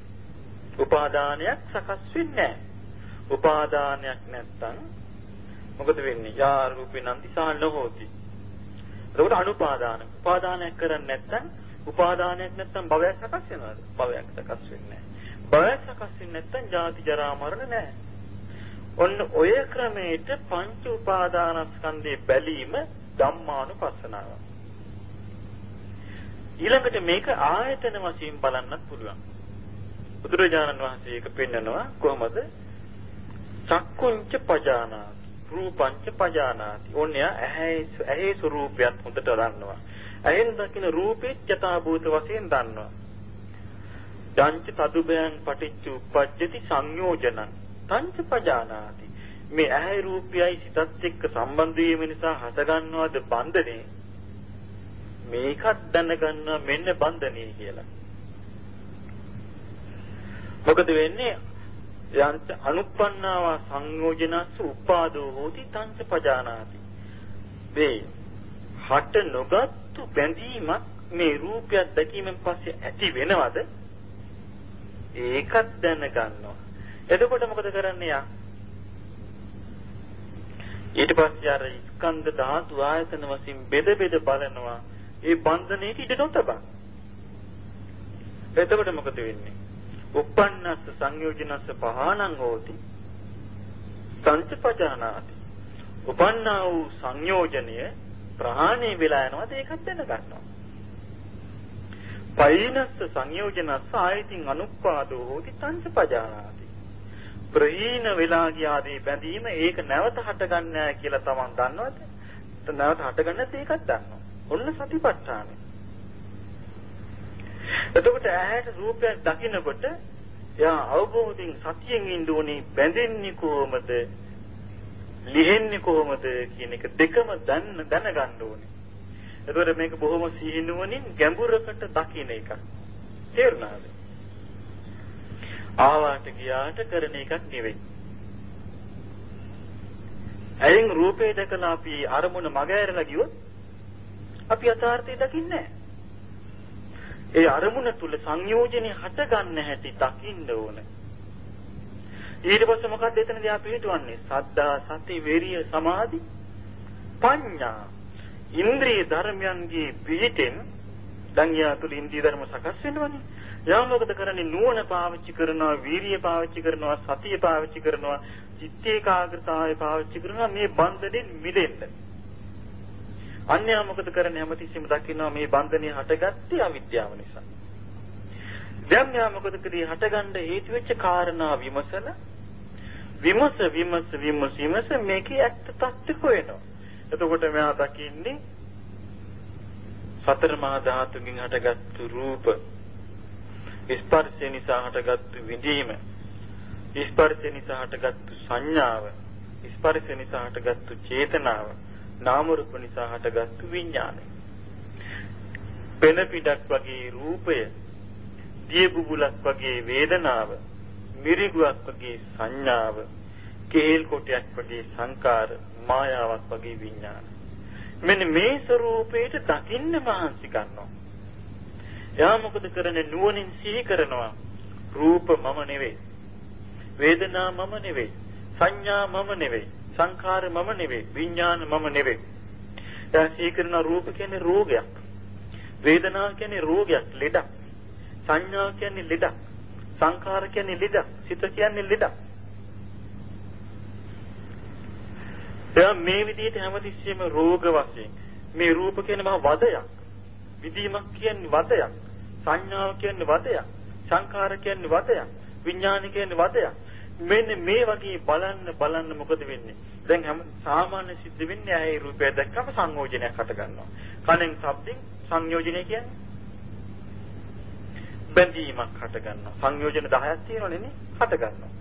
උපාදානයක් සකස් වෙන්නේ නැහැ. උපාදානයක් නැත්තම් මොකද වෙන්නේ? යා රූපේ නන්දිසාන නොහොති. එතකොට අනුපාදාන. උපාදානයක් කරන්නේ නැත්තම් උපාදානයක් නැත්තම් භවයක් සකස් වෙනවද? භවයක් සකස් වෙන්නේ බය සකස් වෙන්නේ නැත්නම් ජාති ජරා මරණ නැහැ. ඔන්න ඔය ක්‍රමයට පංච උපාදානස්කන්ධේ බැලීම ධම්මානුපස්සනාව. ඊළඟට මේක ආයතන වශයෙන් බලන්නත් පුළුවන්. බුදුරජාණන් වහන්සේ ඒක පෙන්නනවා කොහොමද? චක්කුංච පජානාති රූපංච පජානාති. ඕන්‍ය ඇහි ඇහි ස්වરૂපයත් හොඳට දන්නවා. ඇහෙන් දකින රූපේ යථාභූත වශයෙන් දන්නවා. දංච තදුබයන් පටිච්ච උප්පජ්ජති සංයෝජනං තංච පජානාති. මේ ඇහැ රූපයයි සිතත් එක්ක සම්බන්ධ වීම නිසා හටගන්නවද බන්ධනේ? මේකත් දැනගන්නවා මෙන්න බන්ධනේ කියලා. මොකද වෙන්නේ යන්ත අනුප්පන්නාව සංයෝජනස්ස උපාදෝ හෝති තංච පජානාති. වේ හට නොගත්තු බැඳීමක් මේ රූපයක් දැකීමෙන් පස්සේ ඇති වෙනවද? ඒකත් දැනගන්නවා. එතකොට මොකද කරන්නේ යා? ඊට පස්සේ අර ස්කන්ධ ධාතු ආයතන වශයෙන් බෙද බෙද බලනවා. ඒ බන්ධනයේ ඉඩ නොතබා. එතකොට මොකද වෙන්නේ? Uppannassa සංයෝජනස්ස පහානං හෝති. සංචපජානාති උපන්නා වූ සංයෝජනය ප්‍රහාණය වෙලා යනවාද? ඒකත් දැනගන්නවා. පයිනස්ස සංයෝජනස්ස ආයතින් අනුපාදෝ හෝති සංචපජානාති ප්‍රහීන වෙලා ගියාදී බැඳීම ඒක නැවත හටගන්නේ කියලා තමන් දන්නවද? නැවත හටගන්නේ ඒකත් දන්නවා. ඔන්න සතිපට්ඨානේ එතකොට ඇහැට රූපයක් දකිනකොට එයා අවබෝධයෙන් සතියෙන් ඉන්න ඕනේ බැඳෙන්නේ කොහොමද? ලිහෙන්නේ කොහොමද කියන එක දෙකම දැන දැනගන්න ඕනේ. එතකොට මේක බොහොම සීනුවණින් ගැඹුරකට දකින්න එක. තේරුණාද? ආවාට ගියාට කරන එකක් නෙවෙයි. ඇයින් රූපේ දැකලා අපි අරමුණ මග ඇරලා ගියොත් අපි යථාර්ථය දකින්නේ නැහැ. ඒ අරමුණ තුල සංයෝජනෙ හට ගන්න හැටි දකින්න ඕන. ඊට පස්සේ මොකක්ද එතනදී අපි හිතවන්නේ? සද්දා, සති, වීරිය, සමාධි, පඤ්ඤා. ඉන්ද්‍රිය ධර්මයන්ගේ පිහිටෙන් දැන් යා තුල ඉන්ද්‍රිය ධර්ම සකස් වෙනවනේ. යා මොකද කරන්නේ? නුවණ පාවිච්චි කරනවා, වීරිය පාවිච්චි කරනවා, සතිය පාවිච්චි කරනවා, චිත්ත ඒකාග්‍රතාවය පාවිච්චි කරනවා මේ බන්ධනෙන් මිදෙන්න. අන්‍යයා මොකද කරන්නේ? හැමතිස්සෙම දකින්නවා මේ බන්ධනය හටගත්තේ අවිද්‍යාව නිසා. දැන් මෙයා මොකද කරේ හටගන්න හේතු වෙච්ච කාරණා විමසන විමස විමස විමස විමස මේකේ ඇත්ත තත්ත්ව හොයනවා. එතකොට මෙයා දකින්නේ සතර මහා ධාතුකින් හටගත්තු රූප. ස්පර්ශය නිසා හටගත්තු විඳීම. ස්පර්ශය නිසා හටගත්තු සංඥාව. ස්පර්ශය නිසා හටගත්තු චේතනාව. නාම රූප නිසා හටගත්තු විඥානය. පෙන පිටක් වගේ රූපය, දිය බුබුලක් වගේ වේදනාව, මිරිගුවක් වගේ සංඥාව, කේල් කොටයක් වගේ සංකාර, මායාවක් වගේ විඥාන. මෙන්න මේ ස්වરૂපයට දකින්න මහන්සි ගන්නවා. එයා මොකද කරන්නේ නුවණින් සිහි කරනවා. රූප මම නෙවෙයි. වේදනා මම නෙවෙයි. සංඥා මම නෙවෙයි. සංඛාර මම නෙවෙයි විඥාන මම නෙවෙයි. දැන් සීකරන රූප කියන්නේ රෝගයක්. වේදනා කියන්නේ රෝගයක් ලෙඩක්. සංඥා කියන්නේ ලෙඩක්. සංඛාර කියන්නේ ලෙඩක්. සිත කියන්නේ ලෙඩක්. දැන් මේ විදිහට හැමතිස්සෙම රෝග වශයෙන් මේ රූප කියන්නේ මහා වදයක්. විදීමක් කියන්නේ වදයක්. සංඥාව කියන්නේ වදයක්. සංඛාර කියන්නේ වදයක්. විඥාන කියන්නේ වදයක්. මෙන්න මේ වගේ බලන්න බලන්න මොකද වෙන්නේ? දැන් හැම සාමාන්‍ය සිද්ධ වෙන්නේ ඇහි රූපය දැක්කම සංයෝජනයක් හට ගන්නවා. කනෙන් ශබ්දෙන් සංයෝජනය කියන්නේ බැඳීමක් හට ගන්නවා. සංයෝජන 10ක් තියෙනවනේ නේ හට ගන්නවා.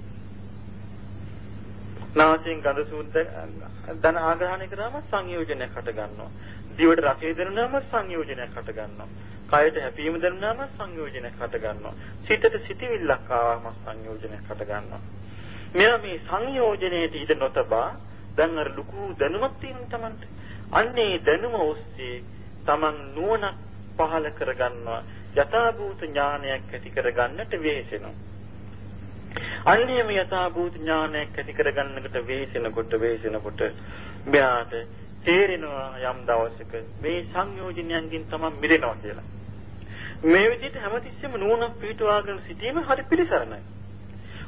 නාසයෙන් ගඳ සුවඳ දන ආග්‍රහණය කරාම සංයෝජනයක් හට ගන්නවා. දිවට රසය දැනුනම සංයෝජනයක් හට ගන්නවා. කයට හැපීම දැනුනම සංයෝජනයක් හට ගන්නවා. සිතට සිටිවිල්ලක් ආවම සංයෝජනයක් හට ගන්නවා. මෙයා මේ සංයෝජනයේට ඉඩ නොතබා දැන් අර ලুকু දැනුමක් තියෙන තමන්ට. අන්නේ දැනුම ඔස්සේ තමන් නුවණක් පහල කරගන්නවා යථාභූත ඥානයක් ඇති කරගන්නට වෙහෙසෙනවා. අන්නේම යථාභූත ඥානයක් ඇති කරගන්නකට වෙහෙසෙනකොට වෙහෙසෙනකොට මෙයාට තේරෙනවා යම් දවසක මේ සංයෝජනයන්ගෙන් තමයි මිදෙනවා කියලා. මේ විදිහට හැමතිස්සෙම නුවණක් පිටවාගෙන සිටීම හරි පිළිසරණයි.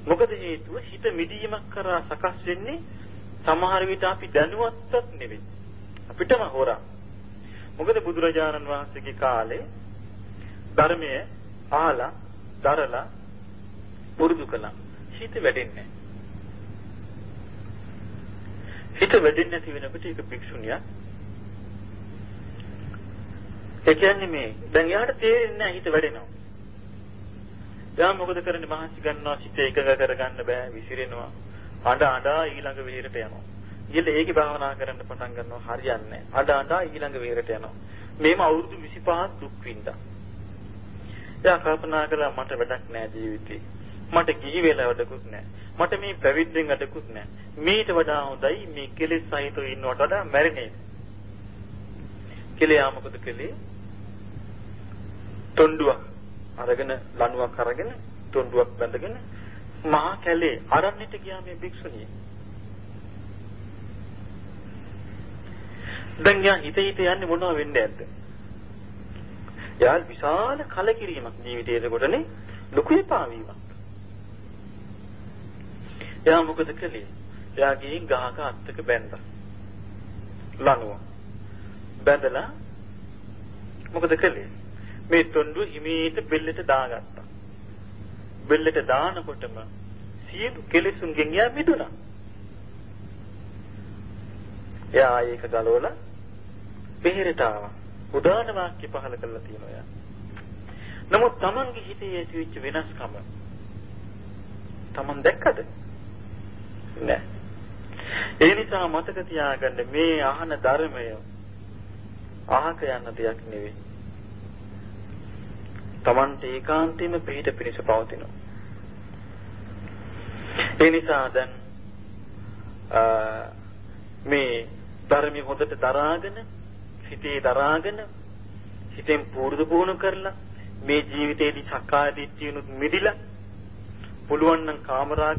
මොකද හේතුව හිත මිදීමක් කරා සකස් වෙන්නේ සමහර විට අපි දැනුවත්වත් නෙවෙයි. අපිටම හොරා. මොකද බුදුරජාණන් වහන්සේගේ කාලේ ධර්මය අහලා, දරලා පුරුදු කළා. හිත වැඩෙන්නේ හිත වැඩෙන්නේ නැති වෙනකොට ඒක භික්ෂුණියක් ඒ කියන්නේ මේ දැන් යාට තේරෙන්නේ නැහැ හිත වැඩෙනවා. එයා මොකද කරන්නේ මහන්සි ගන්නවා සිත එකග කරගන්න බෑ විසිරෙනවා. අඬ අඬා ඊළඟ වෙහෙරට යනවා. ඊළ ඒකේ භාවනා කරන්න පටන් ගන්නවා හරියන්නේ නැහැ. අඬ අඬා ඊළඟ වෙහෙරට යනවා. මේම අවුරුදු 25ක් දුක් විඳා. එයා කල්පනා කළා මට වැඩක් නැහැ ජීවිතේ. මට ගිහි වෙලා වැඩකුත් නැහැ. මට මේ පැවිද්දෙන් වැඩකුත් නැහැ. මේට වඩා හොඳයි මේ කෙලෙස් සහිතව ඉන්නවට වඩා මැරෙන්නේ. කෙලෙයා මොකද කළේ? තොණ්ඩුවක් අරගෙන ලණුවක් අරගෙන තොණ්ඩුවක් බැඳගෙන මහා කැලේ අරන්නට ගියා මේ භික්ෂුණිය. දැන් යා හිත හිත යන්නේ මොනව වෙන්නේ නැද්ද? යා විශාල කලකිරීමක් ජීවිතයේ කොටනේ ලොකු එපාවීමක්. එයා මොකද කළේ? එයා ගිහින් ගහක අත්තක බැඳලා. ලනුව. බැඳලා මොකද කළේ? මේ තොණ්ඩුව හිමීට බෙල්ලට දාගත්තා. බෙල්ලට දානකොටම සියලු කෙලෙසුන්ගෙන් එයා මිදුණා. එයා ඒක ගලවලා බෙහෙරට ආවා. උදාන වාක්‍ය පහල කරලා තියෙනවා එයා. නමුත් Tamange හිතේ ඇතිවෙච්ච වෙනස්කම Taman දැක්කද? නෑ. ඒ නිසා මතක තියාගන්න මේ අහන ධර්මය අහක යන දෙයක් නෙවෙයි. Tamante ඒකාන්තයෙන්ම පිහිට පිණිස පවතිනවා. ඒ නිසා දැන් මේ ධර්මي හොඳට දරාගෙන හිතේ දරාගෙන හිතෙන් පුරුදු පුහුණු කරලා මේ ජීවිතේදී සක්කාය දිට්ඨියනුත් මිදිලා පුළුවන් නම් කාමරාග